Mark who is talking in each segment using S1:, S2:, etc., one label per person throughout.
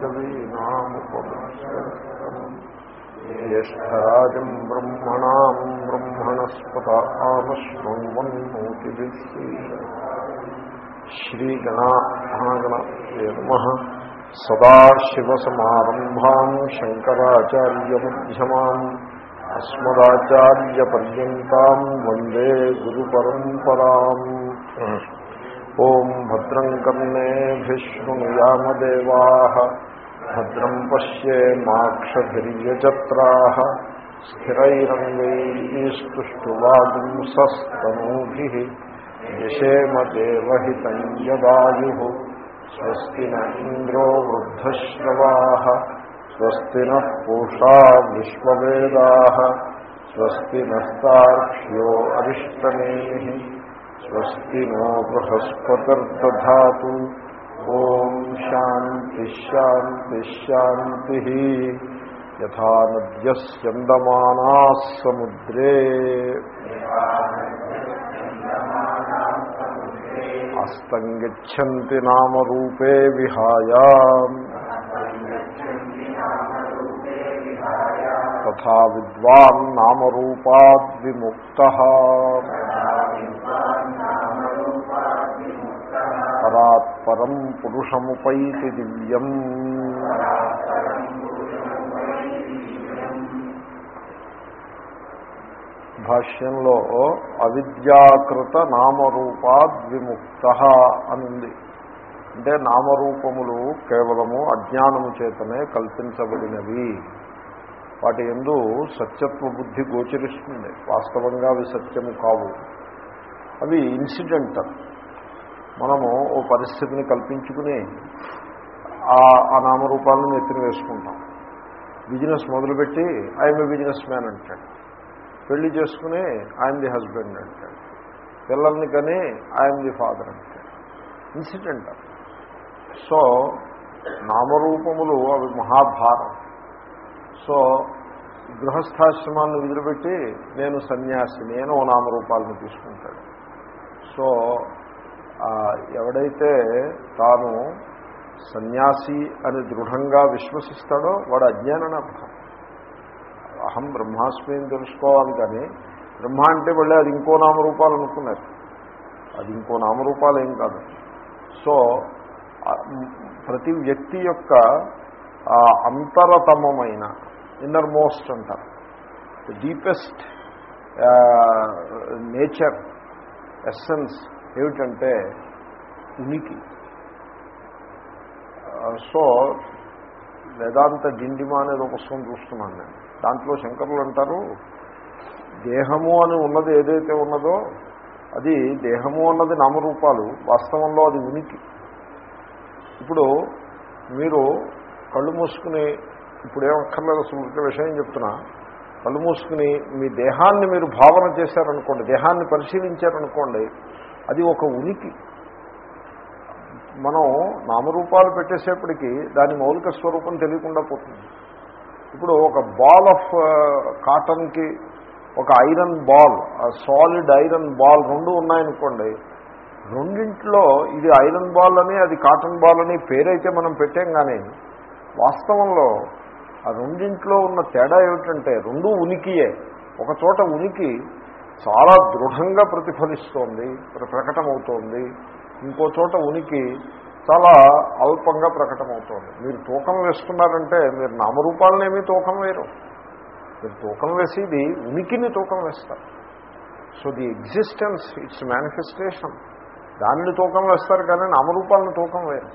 S1: कवीनामुपमश्रम् ज्येष्ठराजम् ब्रह्मणाम् ब्रह्मणस्पत आमश्वन्वन्मोतिभिः श्रीगणागणये नमः सदाशिवसमारम्भाम् शङ्कराचार्यमध्यमाम् अस्मदाचार्यपर्यन्ताम् वन्दे गुरुपरम्पराम् ॐ भद्रम् कर्णेभिष्णुयामदेवाः भद्रम् पश्येमाक्षभिर्यजत्राः स्थिरैरङ्गैस्तुष्टुवागुंसस्तनूभिः यशेमदेवहितम् यदायुः स्वस्ति न इन्द्रो वृद्धश्रवाः स्वस्ति नः पूषा विश्ववेदाः स्वस्ति नस्तार्क्ष्यो अरिष्टनेः స్వస్తి నో బృహస్పతిర్దా ఓం శాంతిశాంతిశాంతి యథా నద్యస్యందమానా సముద్రే అస్తంగచ్చంతి నామరూపే విహాయ తథా విద్వాన్ నామరూపాద్ విముక్త పరం పురుషముపైతి దివ్యం భాష్యంలో అవిద్యాకృత నామరూపాద్విముక్త అనుంది అంటే నామరూపములు కేవలము అజ్ఞానము చేతనే కల్పించబడినవి వాటి ఎందు సత్యత్వ బుద్ధి గోచరిస్తుంది వాస్తవంగా అవి సత్యము కావు అవి ఇన్సిడెంటల్ మనము ఓ పరిస్థితిని కల్పించుకుని ఆ నామరూపాలను ఎత్తిన వేసుకుంటాం బిజినెస్ మొదలుపెట్టి ఐఎమ్ ఏ బిజినెస్ మ్యాన్ అంటాడు. పెళ్ళి చేసుకుని ఐఎమ్ ది హస్బెండ్ అంటాడు. పిల్లల్ని కానీ ఐఎమ్ ది ఫాదర్ అంటాడు. ఇన్సిడెంట్ సో నామరూపములు అవి మహాభారం. సో గృహస్థాశ్రమాన్ని వదిలిపెట్టి నేను సన్యాసి నేను ఓ నామరూపాలను తీసుకుంటాడు. సో ఎవడైతే తాను సన్యాసి అని దృఢంగా విశ్వసిస్తాడో వాడు అజ్ఞానని అర్థం అహం బ్రహ్మాస్మి అని తెలుసుకోవాలి కానీ బ్రహ్మ అంటే మళ్ళీ అది ఇంకో నామరూపాలు అనుకున్నారు. అది ఇంకో నామరూపాలు ఏం కాదు. సో ప్రతి వ్యక్తి యొక్క అంతరతమమైన ఇన్నర్ మోస్ట్ అంటారు. డీపెస్ట్ నేచర్ ఎస్సెన్స్ ఏమిటంటే ఉనికి. సో వేదాంత డిండిమా అనేది ఒక పుస్తకం చూస్తున్నాను నేను. దాంట్లో శంకరులు అంటారు దేహము అని ఉన్నది ఏదైతే ఉన్నదో అది దేహము అన్నది నామరూపాలు వాస్తవంలో అది ఉనికి. ఇప్పుడు మీరు కళ్ళు మూసుకుని ఇప్పుడేమక్కర్లేదు అసలు విషయం చెప్తున్నా. కళ్ళు మూసుకుని మీ దేహాన్ని మీరు భావన చేశారనుకోండి దేహాన్ని పరిశీలించారనుకోండి అది ఒక ఉనికి. మనం నామరూపాలు పెట్టేసేపటికి దాని మౌలిక స్వరూపం తెలియకుండా పోతుంది. ఇప్పుడు ఒక బాల్ ఆఫ్ కాటన్కి ఒక iron ball solid iron ball రెండు ఉన్నాయనుకోండి రెండింటిలో ఇది ఐరన్ బాల్ అని అది కాటన్ బాల్ అని పేరైతే మనం పెట్టాం కానీ వాస్తవంలో ఆ రెండింట్లో ఉన్న తేడా ఏమిటంటే రెండూ ఉనికియే. ఒక చోట ఉనికి చాలా దృఢంగా ప్రతిఫలిస్తోంది ప్రకటమవుతోంది ఇంకో చోట ఉనికి చాలా అల్పంగా ప్రకటమవుతోంది. మీరు తూకం వేస్తున్నారంటే మీరు నామరూపాలనేమీ తూకం వేరు. మీరు తూకం వేసేది ఉనికిని తూకం వేస్తారు. So the existence its manifestation. దానిని తూకం వేస్తారు కానీ నామరూపాలను తూకం వేరు.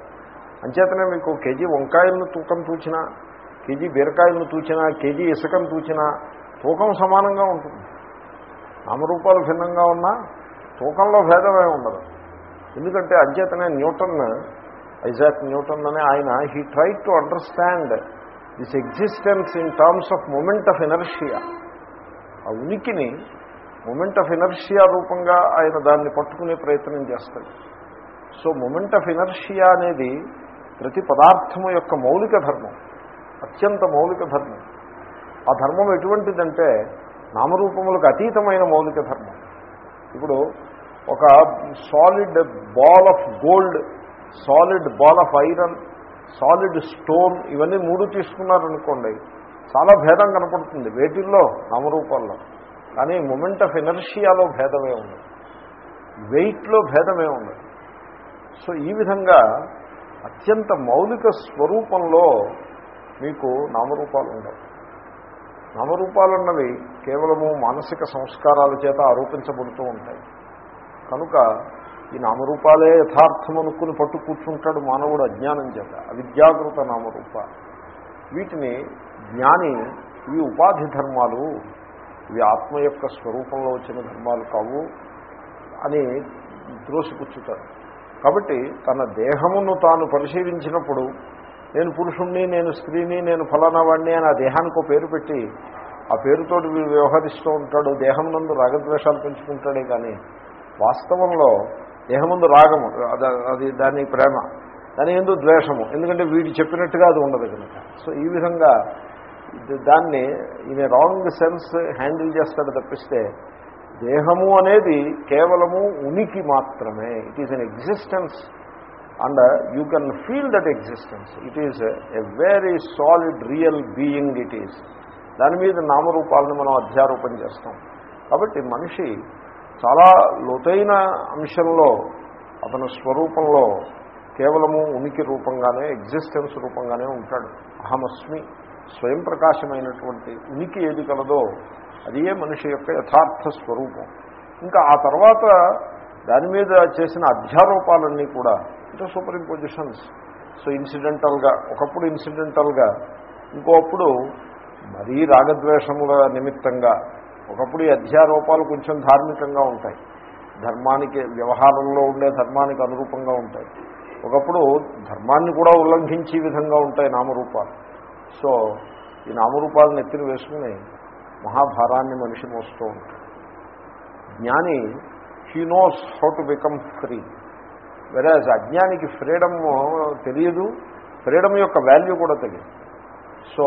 S1: అంచేతనే మీకు కేజీ వంకాయలను తూకం తూచినా కేజీ బీరకాయలను తూచినా కేజీ ఇసుకను తూచినా తూకం సమానంగా ఉంటుంది. నామరూపాలు భిన్నంగా ఉన్నా తూకంలో భేదమే ఉండదు. ఎందుకంటే అధ్యతనే న్యూటన్ ఐజాక్ న్యూటన్ అనే ఆయన he try to understand this existence in terms of moment of inertia ఆ ఉనికిని మూమెంట్ ఆఫ్ ఇనర్షియా రూపంగా ఆయన దాన్ని పట్టుకునే ప్రయత్నం చేస్తాడు. సో మూమెంట్ ఆఫ్ ఇనర్షియా అనేది ప్రతి పదార్థము యొక్క మౌలిక ధర్మం అత్యంత మౌలిక ధర్మం. ఆ ధర్మం ఎటువంటిదంటే నామరూపములకు అతీతమైన మౌలిక ధర్మం. ఇప్పుడు ఒక solid ball of gold solid ball of iron solid stone ఇవన్నీ మూడు తీసుకున్నారనుకోండి చాలా భేదం కనపడుతుంది వేటిల్లో నామరూపాల్లో. కానీ మూమెంట్ ఆఫ్ ఎనర్షియాలో భేదమే ఉంది. వెయిట్లో భేదమే ఉంది. సో ఈ విధంగా అత్యంత మౌలిక స్వరూపంలో మీకు నామరూపాలు ఉండవు నామరూపాలున్నవి కేవలము మానసిక సంస్కారాల చేత ఆరోపించబడుతూ ఉంటాయి. కనుక ఈ నామరూపాలే యథార్థం అనుకుని పట్టు కూర్చుంటాడు మానవుడు అజ్ఞానం చేత అవిద్యాకృత నామరూప. వీటిని జ్ఞాని ఇవి ఉపాధి ధర్మాలు ఇవి ఆత్మ యొక్క స్వరూపంలో వచ్చిన ధర్మాలు కావు అని త్రోసిపుచ్చుతాడు కాబట్టి తన దేహమును తాను పరిశీలించినప్పుడు నేను పురుషుణ్ణి నేను స్త్రీని నేను ఫలానా వాడిని అని ఆ దేహానికి ఒక పేరు పెట్టి ఆ పేరుతో వ్యవహరిస్తూ ఉంటాడు. దేహం నందు రాగద్వేషాలు పెంచుకుంటాడే కానీ వాస్తవంలో దేహముందు రాగము అది- అది దాని ప్రేమ దాని ఎందు ద్వేషము. ఎందుకంటే వీడు చెప్పినట్టుగా అది ఉండదు కనుక. సో ఈ విధంగా దాన్ని ఈమె రాంగ్ సెన్స్ హ్యాండిల్ చేస్తాడు తప్పిస్తే దేహము అనేది కేవలము ఉనికి మాత్రమే. It is an existence and you can feel that existence it is a very solid real being it is దాని మీద నామరూపాలను మనం అధ్యారూపం చేస్తాం. కాబట్టి మనిషి చాలా లోతైన అంశంలో అతని స్వరూపంలో కేవలము ఉనికి రూపంగానే ఎగ్జిస్టెన్స్ రూపంగానే ఉంటాడు. అహమస్మి స్వయం ప్రకాశమైనటువంటి ఉనికి ఏది కలదో అదే మనిషి యొక్క యథార్థ స్వరూపం. ఇంకా ఆ తర్వాత దాని మీద చేసిన అధ్యారూపాలన్నీ కూడా అంటే సూపర్ ఇంపోజిషన్స్ సో ఇన్సిడెంటల్గా ఒకప్పుడు ఇన్సిడెంటల్గా ఇంకోప్పుడు మరీ రాగద్వేషముల నిమిత్తంగా ఒకప్పుడు ఈ అధ్యారూపాలు కొంచెం ధార్మికంగా ఉంటాయి. ధర్మానికి వ్యవహారంలో ఉండే ధర్మానికి అనురూపంగా ఉంటాయి. ఒకప్పుడు ధర్మాన్ని కూడా ఉల్లంఘించే విధంగా ఉంటాయి నామరూపాలు. సో ఈ నామరూపాలను ఎత్తిన వేసుకుని మహాభారాన్ని మనిషి మోస్తూ ఉంటాడు. జ్ఞాని he knows how to become free whereas అజ్ఞానికి ఫ్రీడమ్ తెలియదు ఫ్రీడమ్ యొక్క వాల్యూ కూడా తెలియదు. సో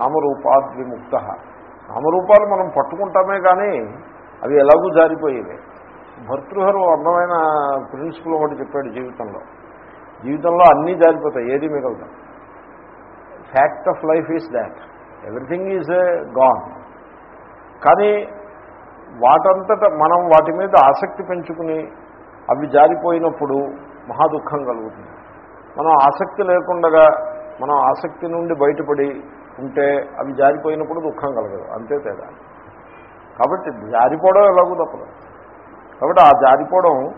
S1: నామరూపాద్విముక్త నామరూపాలు మనం పట్టుకుంటామే కానీ అవి ఎలాగూ జారిపోయేవి. భర్తృహరు అందమైన ప్రిన్సిపల్ ఒకటి చెప్పాడు జీవితంలో. జీవితంలో అన్నీ జారిపోతాయి ఏది మిగలదు. Fact of life is that everything is gone కానీ వాటంతట మనం వాటి మీద ఆసక్తి పెంచుకుని అవి జారిపోయినప్పుడు మహా దుఃఖం కలుగుతుంది. మనం ఆసక్తి లేకుండా మనం ఆసక్తి నుండి బయటపడి ఉంటే అవి జారిపోయినప్పుడు దుఃఖం కలగదు. అంతే తేడా. కాబట్టి జారిపోవడం ఎలాగూ తప్పదు. కాబట్టి ఆ జారిపోవడం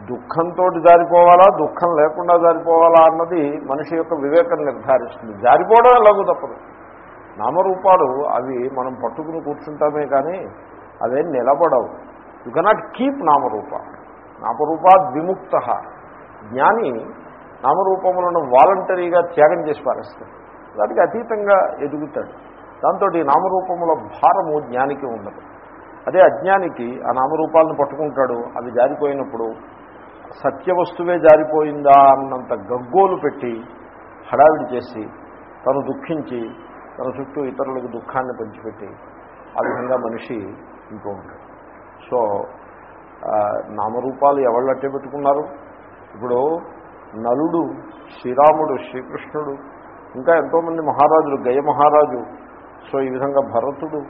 S1: దుఃఖంతో జారిపోవాలా దుఃఖం లేకుండా జారిపోవాలా అన్నది మనిషి యొక్క వివేకం నిర్ధారిస్తుంది. జారిపోవడం ఎలాగూ తప్పదు. నామరూపాలు అవి మనం పట్టుకుని కూర్చుంటామే కానీ అవేం నిలబడవు. యు కెనాట్ కీప్ నామరూప నామరూపాద్ విముక్త జ్ఞాని నామరూపములను వాలంటరీగా త్యాగం చేసి పారేస్తాడు. దానికి అతీతంగా ఎదుగుతాడు. దాంతో ఈ నామరూపముల భారము జ్ఞానికి ఉండదు. అదే అజ్ఞానికి ఆ నామరూపాలను పట్టుకుంటాడు అవి జారిపోయినప్పుడు సత్యవస్తువే జారిపోయిందా అన్నంత గగ్గోలు పెట్టి హడావిడి చేసి తను దుఃఖించి తన చుట్టూ ఇతరులకు దుఃఖాన్ని పంచిపెట్టి ఆ విధంగా మనిషి ఇంకో ఉంటాడు. సో నామరూపాలు నామరూపాలు ఎవళ్ళట్టే పెట్టుకున్నారు? ఇప్పుడు నలుడు శ్రీరాముడు శ్రీకృష్ణుడు ఇంకా ఎంతోమంది మహారాజులు గయ మహారాజు సో ఈ విధంగా భరతుడు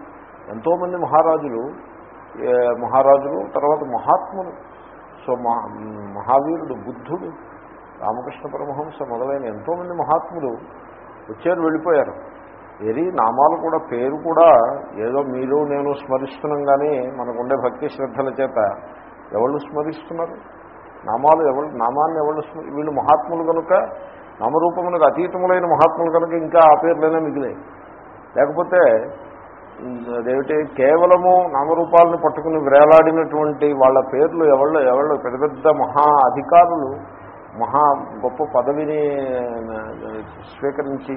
S1: ఎంతోమంది మహారాజులు మహారాజులు తర్వాత మహాత్ములు సో మహా మహావీరుడు బుద్ధుడు రామకృష్ణ పరమహంస మొదలైన ఎంతోమంది మహాత్ములు వచ్చారు వెళ్ళిపోయారు. ఏది నామాలు కూడా పేరు కూడా ఏదో మీరు నేను స్మరిస్తున్నాం కానీ మనకుండే భక్తి శ్రద్ధల చేత ఎవళ్ళు స్మరిస్తున్నారు నామాలు ఎవరు నామాన్ని ఎవరు స్మరి వీళ్ళు మహాత్ములు కనుక నామరూపములకు అతీతములైన మహాత్ములు కనుక ఇంకా ఆ పేర్లైనా మిగిలాయి. లేకపోతే అదేమిటి కేవలము నామరూపాలను పట్టుకుని వేలాడినటువంటి వాళ్ళ పేర్లు ఎవళ్ళు ఎవళ్ళు పెద్ద పెద్ద మహా అధికారులు మహా గొప్ప పదవిని స్వీకరించి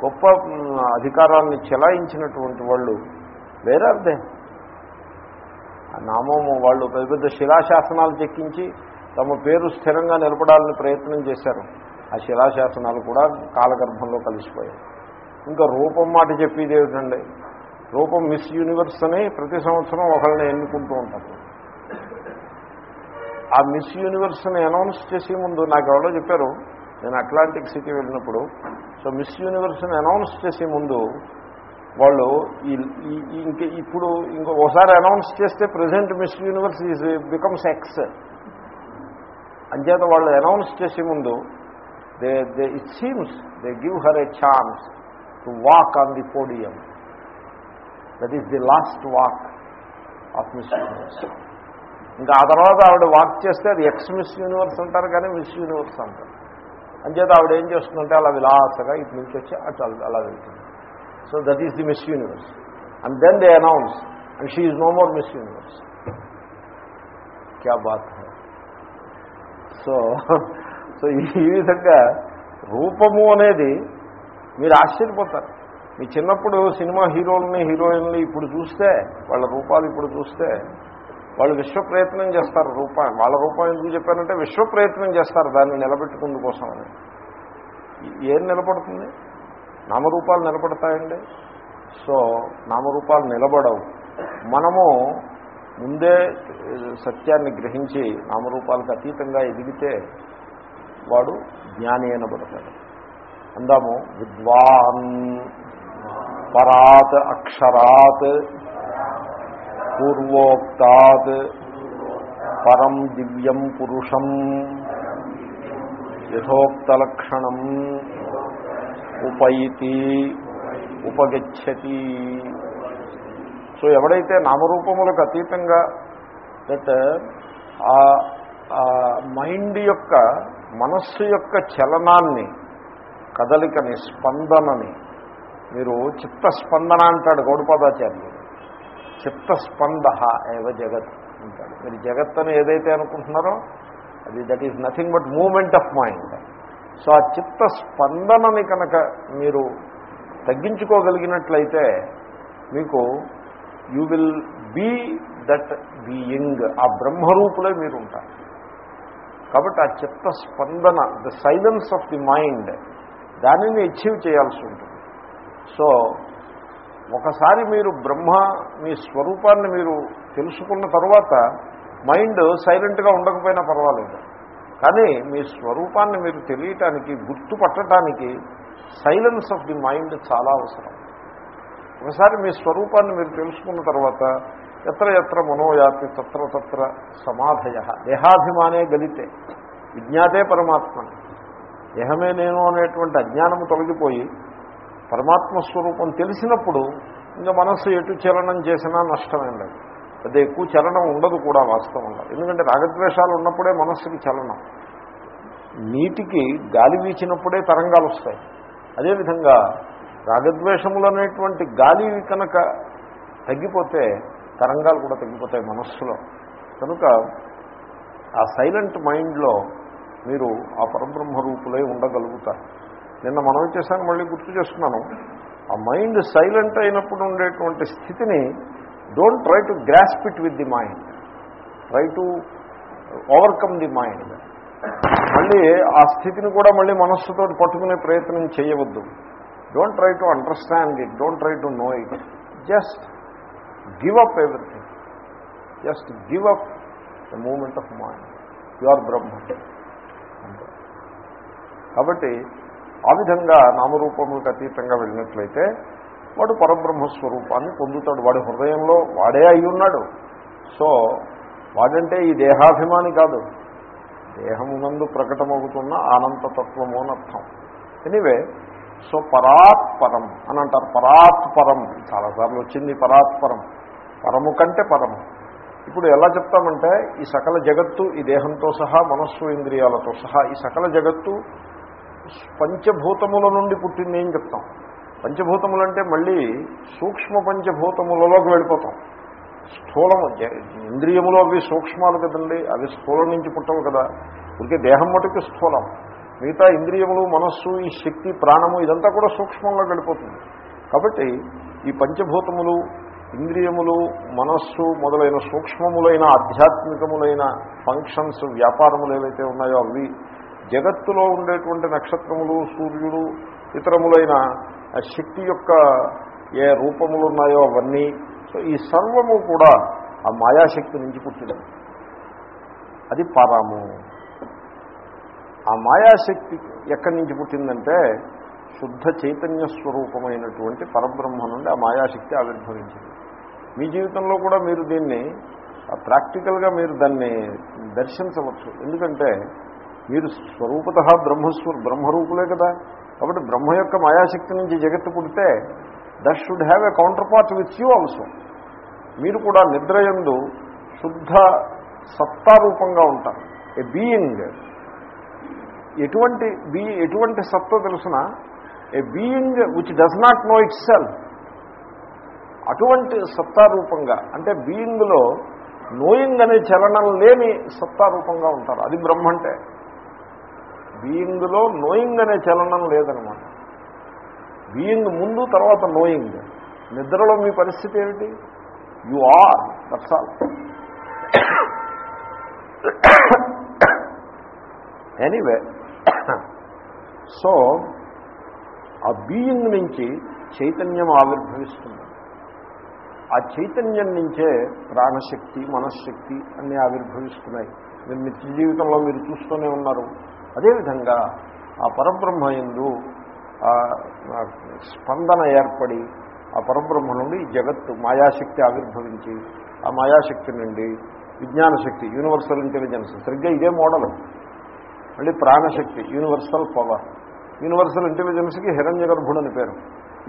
S1: గొప్ప మ్, అధికారాన్ని చెలాయించినటువంటి వాళ్ళు వేరే అర్థం. నామము వాళ్ళు పెద్ద పెద్ద శిలాశాసనాలు చెక్కించి తమ పేరు స్థిరంగా నిలబడాలని ప్రయత్నం చేశారు. ఆ శిలాశాసనాలు కూడా కాలగర్భంలో కలిసిపోయాయి. ఇంకా రూపం మాట చెప్పేది ఏమిటండి? రూపం మిస్ యూనివర్స్ అని ప్రతి సంవత్సరం ఒకళ్ళని ఎన్నుకుంటూ ఉంటారు. ఆ మిస్ యూనివర్స్ని అనౌన్స్ చేసే ముందు నాకు ఎవరో చెప్పారు నేను అట్లాంటిక్ సిటీ వెళ్ళినప్పుడు సో మిస్ యూనివర్స్ని అనౌన్స్ చేసే ముందు వాళ్ళు ఇంక ఇప్పుడు ఇంకో ఒకసారి అనౌన్స్ చేస్తే present Miss Universe is becomes ex అంచేత వాళ్ళు అనౌన్స్ చేసే ముందు they they it seems they give her a chance to walk on the podium that is the last walk of Miss Universe ఇంకా ఆ తర్వాత ఆవిడ వాక్ చేస్తే అది ఎక్స్ మిస్ యూనివర్స్ అంటారు కానీ మిస్ యూనివర్స్ అంటారు. అంచేత ఆవిడ ఏం చేస్తుందంటే అలా విలాసగా ఇటు నుంచి వచ్చి అటు అలా- అలా వెళ్తుంది. So that is the Miss Universe and then they announce and she is no more Miss Universe క్యా బాత్ హై సో సో ఈ విధంగా రూపము అనేది మీరు ఆశ్చర్యపోతారు. మీ చిన్నప్పుడు సినిమా హీరోలని హీరోయిన్లు ఇప్పుడు చూస్తే వాళ్ళ రూపాలు ఇప్పుడు చూస్తే వాళ్ళు విశ్వ ప్రయత్నం చేస్తారు రూపాయి వాళ్ళ రూపం ఎందుకు చెప్పారంటే విశ్వ ప్రయత్నం చేస్తారు దాన్ని నిలబెట్టుకుందు కోసం అని. ఏం నిలబడుతుంది? నామరూపాలు నిలబడతాయండి. సో నామరూపాలు నిలబడవు. మనము ముందే సత్యాన్ని గ్రహించి నామరూపాలకు అతీతంగా ఎదిగితే వాడు జ్ఞాని అనబడతాడు. అందాము విద్వాన్ పరాత్ అక్షరాత్ పూర్వోక్తాత్ పరం దివ్యం పురుషం యథోక్తలక్షణం ఉపైతి ఉపగచ్చతి. సో ఎవడైతే నామరూపములకు అతీతంగా దట్ ఆ మైండ్ యొక్క మనస్సు యొక్క చలనాన్ని కదలికని స్పందనని మీరు చిత్తస్పందన అంటాడు గౌడపాదాచార్యులు చిత్తస్పంద ఏవ జగత్ అంటాడు. మీరు జగత్ అని ఏదైతే అనుకుంటున్నారో అది that is nothing but moment of mind so ఆ చిత్త స్పందనని కనుక మీరు తగ్గించుకోగలిగినట్లయితే మీకు you will be that being ఆ బ్రహ్మరూపులే మీరు ఉంటారు కాబట్టి ఆ చిత్త స్పందన the silence of the mind దానిని అచీవ్ చేయాల్సి ఉంటుంది. సో ఒకసారి మీరు బ్రహ్మ మీ స్వరూపాన్ని మీరు తెలుసుకున్న తర్వాత మైండ్ సైలెంట్గా ఉండకపోయినా పర్వాలేదు. కానీ మీ స్వరూపాన్ని మీరు తెలియటానికి గుర్తుపట్టడానికి సైలెన్స్ ఆఫ్ ది మైండ్ చాలా అవసరం. ఒకసారి మీ స్వరూపాన్ని మీరు తెలుసుకున్న తర్వాత ఎత్ర ఎత్ర మనోయాతి తత్ర తత్ర సమాధయ దేహాభిమానే గలితే విజ్ఞాతే పరమాత్మ దేహమే నేను అనేటువంటి అజ్ఞానము తొలగిపోయి పరమాత్మ స్వరూపం తెలిసినప్పుడు ఇంకా మనస్సు ఎటు చలనం చేసినా నష్టమేం లేదు. పెద్ద ఎక్కువ చలనం ఉండదు కూడా వాస్తవంగా. ఎందుకంటే రాగద్వేషాలు ఉన్నప్పుడే మనస్సుకి చలనం. నీటికి గాలి వీచినప్పుడే తరంగాలు వస్తాయి. అదేవిధంగా రాగద్వేషములు అనేటువంటి గాలి కనుక తగ్గిపోతే తరంగాలు కూడా తగ్గిపోతాయి మనస్సులో. కనుక ఆ సైలెంట్ మైండ్లో మీరు ఆ పరబ్రహ్మ రూపులై ఉండగలుగుతారు. నిన్న మనం చేశాను మళ్ళీ గుర్తు చేస్తున్నాను. ఆ మైండ్ సైలెంట్ అయినప్పుడు ఉండేటువంటి స్థితిని don't try to grasp it with the mind try to overcome the mind మళ్ళీ ఆ స్థితిని కూడా మళ్ళీ మనస్సుతో పట్టుకునే ప్రయత్నం చేయవద్దు. Don't try to understand it don't try to know it just give up everything just give up the moment of mind you are Brahma కాబట్టి ఆ విధంగా నామరూపములకు అతీతంగా వెళ్ళినట్లయితే వాడు పరబ్రహ్మ స్వరూపాన్ని పొందుతాడు. వాడి హృదయంలో వాడే అయి ఉన్నాడు. సో వాడంటే ఈ దేహాభిమాని కాదు. దేహమునందు ప్రకటమవుతున్న ఆనంతతత్వము అని అర్థం. ఎనివే సో పరాత్పరం అని అంటారు. పరాత్పరం. చాలాసార్లు వచ్చింది పరాత్పరం. పరము కంటే పరము. ఇప్పుడు ఎలా చెప్తామంటే ఈ సకల జగత్తు ఈ దేహంతో సహా మనస్సు ఇంద్రియాలతో సహా ఈ సకల జగత్తు పంచభూతముల నుండి పుట్టింది ఏం చెప్తాం. పంచభూతములు అంటే మళ్ళీ సూక్ష్మ పంచభూతములలోకి వెళ్ళిపోతాం. స్థూలము ఇంద్రియములు అవి సూక్ష్మాలు కదండి అవి స్థూలం నుంచి పుట్టవు కదా. ఇంకే దేహం మటుకు స్థూలం. మిగతా ఇంద్రియములు మనస్సు ఈ శక్తి ప్రాణము ఇదంతా కూడా సూక్ష్మంలో వెళ్ళిపోతుంది. కాబట్టి ఈ పంచభూతములు ఇంద్రియములు మనస్సు మొదలైన సూక్ష్మములైన ఆధ్యాత్మికములైన ఫంక్షన్స్ వ్యాపారములు ఏవైతే ఉన్నాయో అవి జగత్తులో ఉండేటువంటి నక్షత్రములు సూర్యుడు ఇతరములైన ఆ శక్తి యొక్క ఏ రూపములు ఉన్నాయో అవన్నీ సో ఈ సర్వము కూడా ఆ మాయాశక్తి నుంచి పుట్టిన అది పరము. ఆ మాయాశక్తి ఎక్కడి నుంచి పుట్టిందంటే శుద్ధ చైతన్య స్వరూపమైనటువంటి పరబ్రహ్మ నుండి ఆ మాయాశక్తి ఆవిర్భవించింది. మీ జీవితంలో కూడా మీరు దీన్ని ప్రాక్టికల్గా మీరు దాన్ని దర్శించవచ్చు. ఎందుకంటే మీరు స్వరూపత బ్రహ్మస్వ బ్రహ్మరూపులే కదా. కాబట్టి బ్రహ్మ యొక్క మాయాశక్తి నుంచి జగత్తు పుడితే that should have a counterpart with you also మీరు కూడా నిద్రయందు శుద్ధ సత్తారూపంగా ఉంటారు. ఏ బీయింగ్ ఎటువంటి బీ ఎటువంటి సత్తో తెలిసిన? A being which does not know itself అటువంటి సత్తారూపంగా అంటే బీయింగ్లో నోయింగ్ అనే చలనం లేని సత్తారూపంగా ఉంటారు. అది బ్రహ్మ అంటే. బీయింగ్లో నోయింగ్ అనే చలనం లేదనమాట. బీయింగ్ ముందు తర్వాత నోయింగ్ నిద్రలో మీ పరిస్థితి ఏమిటి? You are that's all anyway so ఆ బీయింగ్ నుంచి చైతన్యం ఆవిర్భవిస్తుంది. ఆ చైతన్యం నుంచే ప్రాణశక్తి మనశ్శక్తి అన్నీ ఆవిర్భవిస్తున్నాయి. మీరు నిత్య జీవితంలో మీరు చూస్తూనే ఉన్నారు. అదేవిధంగా ఆ పరబ్రహ్మయందు స్పందన ఏర్పడి ఆ పరబ్రహ్మ నుండి ఈ జగత్తు మాయాశక్తి ఆవిర్భవించి ఆ మాయాశక్తి నుండి విజ్ఞానశక్తి యూనివర్సల్ ఇంటెలిజెన్స్ సరిగ్గా ఇదే మోడల్. మళ్ళీ ప్రాణశక్తి యూనివర్సల్ పవర్ యూనివర్సల్ ఇంటెలిజెన్స్కి హిరణ్య గర్భుడు అని పేరు.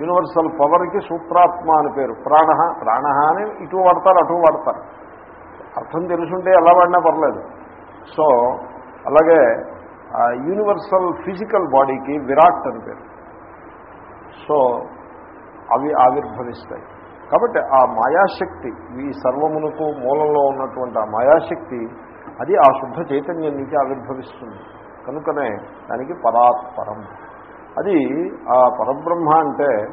S1: యూనివర్సల్ పవర్కి సూత్రాత్మ అని పేరు. ప్రాణ ప్రాణ అని ఇటు వాడతారు అటు వాడతారు. అర్థం తెలుసుంటే ఎలా వాడినా పర్లేదు. సో అలాగే యూనివర్సల్ ఫిజికల్ బాడీకి విరాట్ అని పేరు. సో అవి ఆవిర్భవిస్తాయి. కాబట్టి ఆ మాయాశక్తి ఈ సర్వమునకు మూలంలో ఉన్నటువంటి ఆ మాయాశక్తి అది ఆ శుద్ధ చైతన్యం నుంచి ఆవిర్భవిస్తుంది. కనుకనే దానికి పరాత్పరం. అది ఆ పరబ్రహ్మ అంటే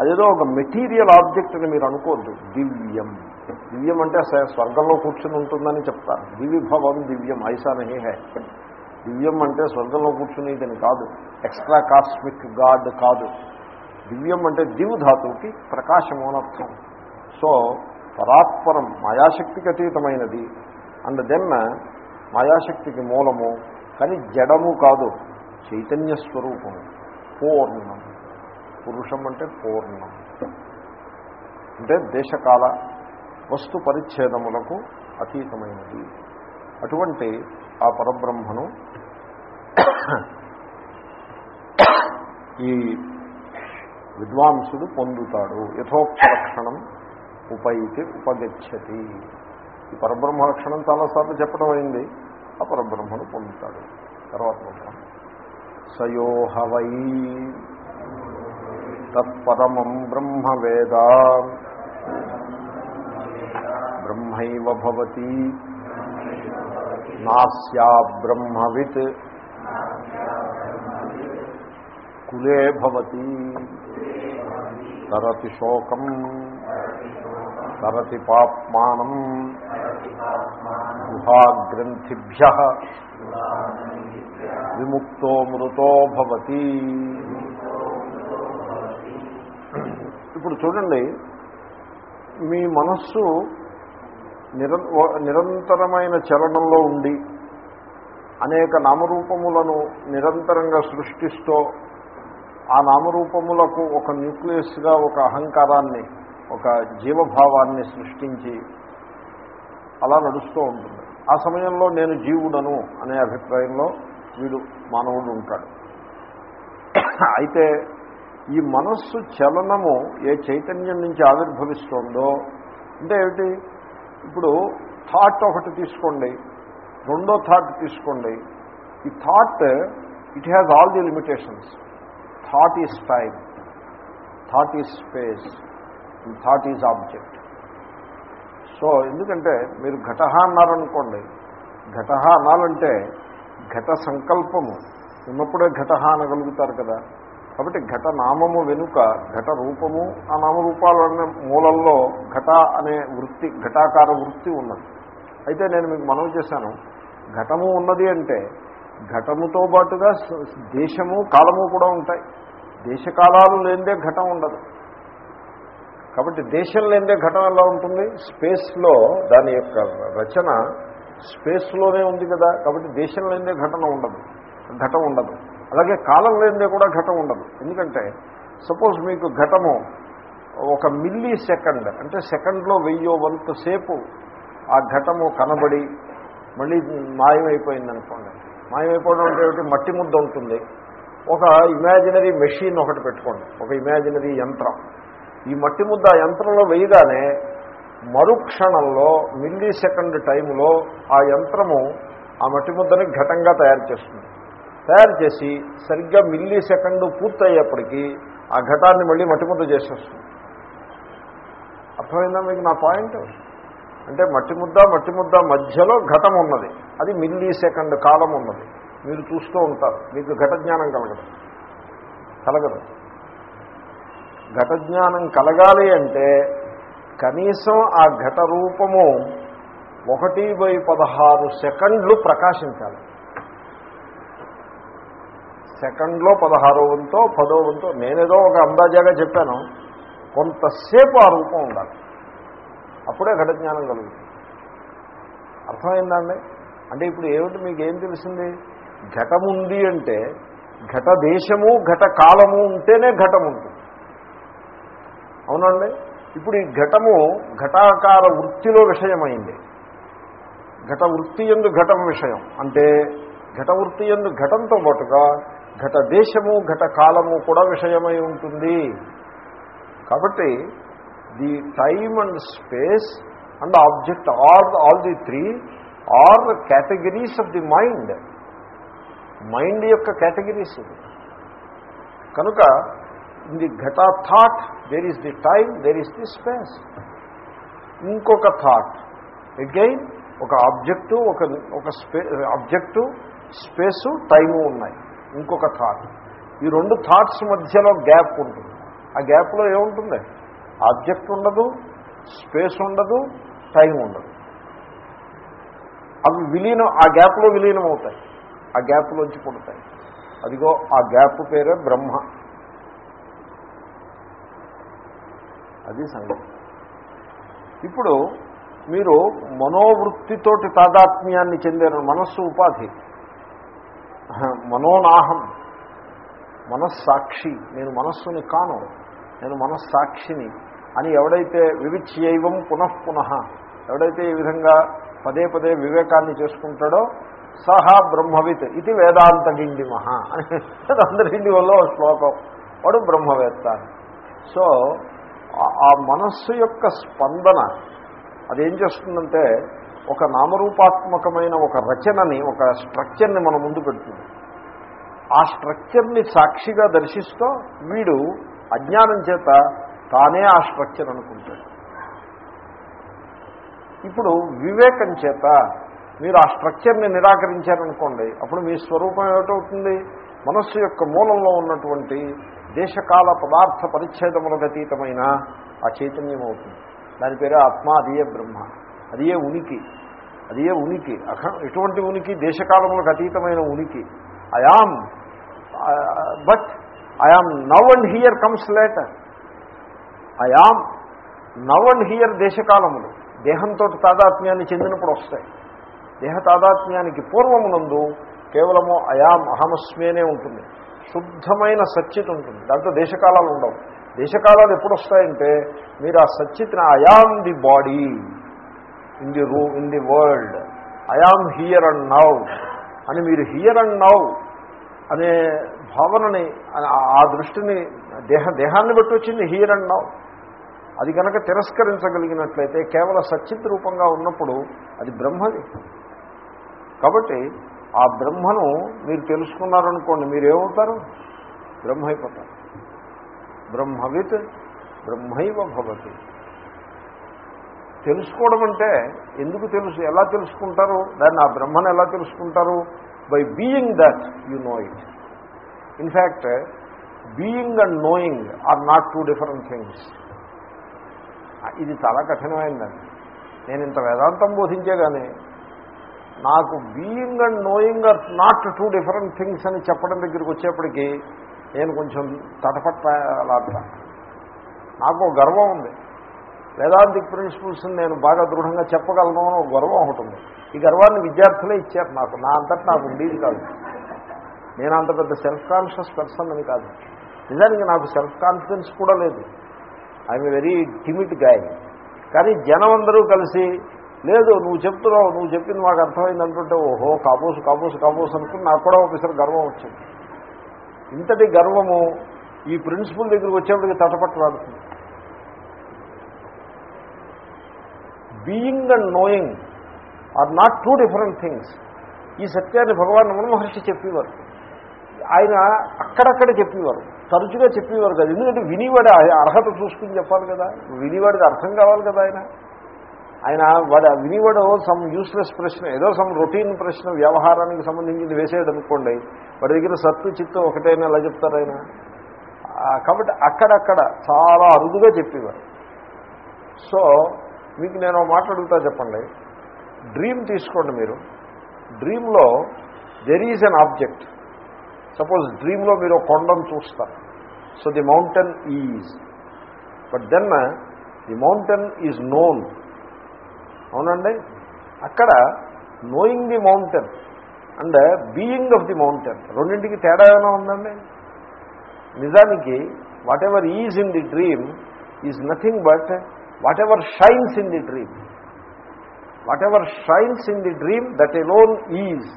S1: అదేదో ఒక మెటీరియల్ ఆబ్జెక్ట్ అని మీరు అనుకోవద్దు దివ్యం. దివ్యం అంటే స్వర్గంలో కూర్చుని ఉంటుందని చెప్తారు. దివిభవం దివ్యం. ఐసా నహి హే. దివ్యం అంటే స్వర్గంలో కూర్చునేదని కాదు. ఎక్స్ట్రా కాస్మిక్ గాడ్ కాదు. దివ్యం అంటే దివు ధాతువుకి ప్రకాశము అనర్థం సో పరాత్పరం మాయాశక్తికి అతీతమైనది అండ్ దెన్ మాయాశక్తికి మూలము కానీ జడము కాదు. చైతన్య స్వరూపము. పూర్ణం. పురుషం అంటే పూర్ణం. అంటే దేశకాల వస్తు పరిచ్ఛేదములకు అతీతమైనది. అటువంటి ఆ పరబ్రహ్మను ఈ విద్వాంసుడు పొందుతాడు. యథోక్త లక్షణం ఉపైతి ఉపగచ్చతి. ఈ పరబ్రహ్మ లక్షణం చాలాసార్లు చెప్పడం అయింది. ఆ పరబ్రహ్మను పొందుతాడు. తర్వాత సయోహవై తత్పరమం బ్రహ్మ వేద బ్రహ్మైవ భవతి. నాస్యా బ్రహ్మవిత్. కులే భవతి. తరతి శోకం. తరతి పాప్మానం. గుహాగ్రంథిభ్య విముక్తో మృతో భవతి. ఇప్పుడు చూడండి మీ మనస్సు నిరంతరమైన చలనంలో ఉండి అనేక నామరూపములను నిరంతరంగా సృష్టిస్తూ ఆ నామరూపములకు ఒక న్యూక్లియస్గా ఒక అహంకారాన్ని ఒక జీవభావాన్ని సృష్టించి అలా నడుస్తూ ఉంటుంది. ఆ సమయంలో నేను జీవుడను అనే అభిప్రాయంలో వీడు మానవుడు ఉంటాడు. అయితే ఈ మనస్సు చలనము ఏ చైతన్యం నుంచి ఆవిర్భవిస్తోందో అంటే ఏమిటి? ఇప్పుడు థాట్ ఒకటి తీసుకోండి రెండో థాట్ తీసుకోండి. ఈ thought it has all the limitations thought is time thought is space thought is object so ఎందుకంటే మీరు ఘట అన్నారనుకోండి ఘట అనాలంటే ఘట సంకల్పము. ఉన్నప్పుడే ఘట అనగలుగుతారు కదా. కాబట్టి ఘట నామము వెనుక ఘట రూపము ఆ నామరూపాలనే మూలంలో ఘట అనే వృత్తి ఘటాకార వృత్తి ఉన్నది. అయితే నేను మీకు మనవి చేశాను. ఘటము ఉన్నది అంటే ఘటముతో పాటుగా దేశము కాలము కూడా ఉంటాయి. దేశకాలాలు లేనిదే ఘటం ఉండదు. కాబట్టి దేశం లేనిదే ఘటం ఎలా ఉంటుంది? స్పేస్లో దాని యొక్క రచన స్పేస్లోనే ఉంది కదా. కాబట్టి దేశం లేనిదే ఘటన ఉండదు. ఘటం ఉండదు. అలాగే కాలం లేనిదే కూడా ఘటం ఉండదు. ఎందుకంటే సపోజ్ మీకు ఘటము ఒక మిల్లీ సెకండ్ అంటే సెకండ్లో వెయ్యో వంత సేపు ఆ ఘటము కనబడి మళ్ళీ మాయమైపోయింది అనుకోండి మాయమైపోవడం అంటే ఏమిటి? మట్టి ముద్ద ఉంటుంది. ఒక ఇమాజినరీ మెషిన్ ఒకటి పెట్టుకోండి. ఒక ఇమాజినరీ యంత్రం. ఈ మట్టి ముద్ద ఆ యంత్రంలో వేయగానే మరుక్షణంలో మిల్లీ సెకండ్ టైంలో ఆ యంత్రము ఆ మట్టి ముద్దని ఘటంగా తయారు చేస్తుంది. తయారు చేసి సరిగ్గా మిల్లీ సెకండ్ పూర్తయ్యేప్పటికీ ఆ ఘటాన్ని మళ్ళీ మట్టి ముద్ద చేసేస్తుంది. అర్థమైందా మీకు నా పాయింట్? అంటే మట్టి ముద్ద మట్టి ముద్ద మధ్యలో ఘటం ఉన్నది. అది మిల్లీ సెకండ్ కాలం ఉన్నది. మీరు చూస్తూ ఉంటారు. మీకు ఘట జ్ఞానం కలగదు. కలగదు. ఘట జ్ఞానం కలగాలి అంటే కనీసం ఆ ఘట రూపము ఒకటి బై పదహారు సెకండ్లు ప్రకాశించాలి. సెకండ్లో పదహారో వంతో పదో వంతో నేనేదో ఒక అందాజాగా చెప్పాను. కొంతసేపు ఆ రూపం ఉండాలి. అప్పుడే ఘటజ్ఞానం కలుగుతుంది. అర్థమైందండి? అంటే ఇప్పుడు ఏమిటి మీకు ఏం తెలిసింది? ఘటం ఉంది అంటే ఘట దేశము ఘట కాలము ఉంటేనే ఘటం ఉంటుంది. అవునండి? ఇప్పుడు ఈ ఘటము ఘటాకార వృత్తిలో విషయమైంది. ఘట వృత్తి ఎందు ఘటం విషయం. అంటే ఘట వృత్తి ఎందు ఘటంతో పాటుగా ఘట దేశము ఘట కాలము కూడా విషయమై ఉంటుంది. కాబట్టి the time and space and object are all the three are categories of the mind mind యొక్క కేటగిరీస్ ఇది కనుక ఇన్ ది ఘట thought there is the time there is the space ఇంకొక థాట్ అగైన్ ఒక ఆబ్జెక్టు ఒక ఒక స్పే object space time ఉన్నాయి. ఇంకొక థాట్ ఈ రెండు థాట్స్ మధ్యలో గ్యాప్ ఉంటుంది. ఆ గ్యాప్లో ఏముంటుంది? ఆబ్జెక్ట్ ఉండదు స్పేస్ ఉండదు టైం ఉండదు. అవి విలీనం ఆ గ్యాప్లో విలీనం అవుతాయి. ఆ గ్యాప్లోంచి పుడతాయి. అదిగో ఆ గ్యాప్ పేరే బ్రహ్మ. అది సంగతి. ఇప్పుడు మీరు మనోవృత్తితోటి తాదాత్మ్యాన్ని చెందారు మనస్సు ఉపాధి. మనోనాహం. మనస్సాక్షి. నేను మనస్సుని కాను. నేను మనస్సాక్షిని. అని ఎవడైతే వివిచ్యైవం పునఃపునః ఎవడైతే ఈ విధంగా పదే పదే వివేకాన్ని చేసుకుంటాడో సహా బ్రహ్మవిత్ ఇది వేదాంత డిండి మహా అని అందరి వల్ల శ్లోకం. వాడు బ్రహ్మవేత్త. సో ఆ మనస్సు యొక్క స్పందన అదేం చేస్తుందంటే ఒక నామరూపాత్మకమైన ఒక రచనని ఒక స్ట్రక్చర్ని మన ముందు పెడుతుంది. ఆ స్ట్రక్చర్ని సాక్షిగా దర్శిస్తూ వీడు అజ్ఞానం చేత తానే ఆ స్ట్రక్చర్ అనుకుంటాడు. ఇప్పుడు వివేకం చేత మీరు ఆ స్ట్రక్చర్ని నిరాకరించారనుకోండి అప్పుడు మీ స్వరూపం ఏమిటవుతుంది? మనస్సు యొక్క మూలంలో ఉన్నటువంటి దేశకాల పదార్థ పరిచ్ఛేదములకు అతీతమైన ఆ చైతన్యం అవుతుంది. దాని పేరే ఆత్మ అదియే బ్రహ్మ. అదియే ఉనికి అదియే ఉనికి అఖ ఎటువంటి ఉనికి దేశకాలములకు అతీతమైన ఉనికి. I am but I am now and here comes later I am now and here దేశకాలములు. దేహంతో తాదాత్మ్యాన్ని చెందినప్పుడు వస్తాయి. దేహ తాదాత్మ్యానికి పూర్వమునందు కేవలము అయాం అహమస్మేనే ఉంటుంది. శుద్ధమైన సచ్చిత్ ఉంటుంది. దాంట్లో దేశకాలాలు ఉండవు. దేశకాలాలు ఎప్పుడు వస్తాయంటే మీరు ఆ సచ్యతని I am the body in the room in the world. I am here and now అని మీరు హియర్ అండ్ నౌ అనే భావనని ఆ దృష్టిని దేహ దేహాన్ని బట్టి వచ్చింది హియర్ అండ్ నౌ అది కనుక తిరస్కరించగలిగినట్లయితే కేవల సచ్చిత్ రూపంగా ఉన్నప్పుడు అది బ్రహ్మది. కాబట్టి ఆ బ్రహ్మను మీరు తెలుసుకున్నారనుకోండి మీరేమవుతారు? బ్రహ్మ అయిపోతారు. బ్రహ్మవిత్ బ్రహ్మైవ భవతి. తెలుసుకోవడం అంటే ఎందుకు తెలుసు? ఎలా తెలుసుకుంటారు? దాన్ని ఆ బ్రహ్మను ఎలా తెలుసుకుంటారు? By being that you know it in fact being and knowing are not two different things ఇది చాలా కఠినమైందండి. నేను ఇంత వేదాంతం బోధించే కానీ నాకు being and knowing are not two different things అని చెప్పడం దగ్గరికి వచ్చేప్పటికీ నేను కొంచెం తటపట్టాలాడతా నాకు గర్వం ఉంది. వేదాంతిక్ ప్రిన్సిపల్స్ నేను బాగా దృఢంగా చెప్పగలను అని ఒక గర్వం ఒకటి ఉంది. ఈ గర్వాన్ని విద్యార్థులే ఇచ్చారు నాకు. నా అంతటి నాకు ఉండేది కాదు. నేను అంత పెద్ద సెల్ఫ్ కాన్షియస్ పర్సన్ అని కాదు. నిజానికి నాకు సెల్ఫ్ కాన్ఫిడెన్స్ కూడా లేదు. ఐఎమ్ వెరీ టిమిడ్ గాయ కానీ జనం అందరూ కలిసి లేదు నువ్వు చెప్తున్నావు నువ్వు చెప్పింది మాకు అర్థమైంది అంటుంటే ఓహో కాబోసు కాబోసు కాబోసు అనుకుని నాకు కూడా ఒకసారి గర్వం వచ్చింది. ఇంతటి గర్వము ఈ ప్రిన్సిపల్ దగ్గరికి వచ్చేప్పటికి తటపట్టలాడుతుంది being and knowing are not two different things ఈ సత్యాన్ని భగవాన్ రమణ మహర్షి చెప్పేవారు. ఆయన అక్కడక్కడ చెప్పేవారు. తరచుగా చెప్పేవారు కదా. ఎందుకంటే వినివాడి అర్హత చూసుకుని చెప్పాలి కదా. వినివాడికి అర్థం కావాలి కదా ఆయన. ఆయన వాడు వినివాడు సమ్ యూస్లెస్ ప్రశ్న ఏదో సమ్ రొటీన్ ప్రశ్న వ్యవహారానికి సంబంధించింది వేసేది అనుకోండి. వాడి దగ్గర సత్తు చిత్తు ఒకటైనా ఎలా చెప్తారు ఆయన? కాబట్టి అక్కడక్కడ చాలా అరుదుగా చెప్పేవారు. సో మీకు నేను ఒక మాట అడుగుతా చెప్పండి. డ్రీమ్ తీసుకోండి మీరు. డ్రీమ్లో there is an object suppose డ్రీమ్లో మీరు కొండను చూస్తారు. So the mountain is but then the mountain is known అవునండి? అక్కడ knowing the mountain and being of the mountain రెండింటికి తేడా ఏమైనా ఉందండి? నిజానికి whatever is in the dream is nothing but whatever shines in the dream whatever shines in the dream that alone is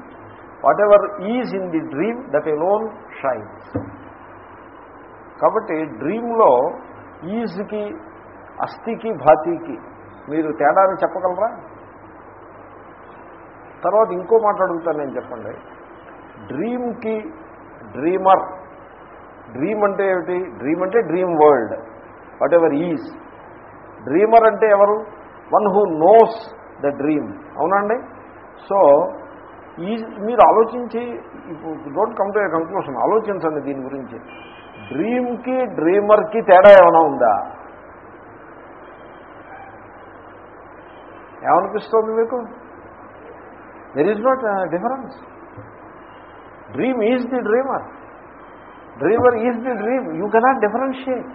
S1: whatever is in the dream that alone shines కాబట్టి డ్రీమ్లో ఈజ్కి అస్థికి భాతికి మీరు తేడాన్ని చెప్పగలరా తర్వాత ఇంకో మాట అడుగుతాను నేను చెప్పండి డ్రీమ్కి డ్రీమర్ డ్రీమ్ అంటే ఏమిటి డ్రీమ్ అంటే dream world whatever is dreamer అంటే ఎవరు? One who knows the dream. అవునండి? సో ఈ మీరు ఆలోచించి ఇప్పుడు don't come to a conclusion ఆలోచించండి దీని గురించి. డ్రీమ్కి డ్రీమర్కి తేడా ఏమైనా ఉందా? ఏమనిపిస్తుంది మీకు? There is not difference dream is the dreamer dreamer is the dream you cannot differentiate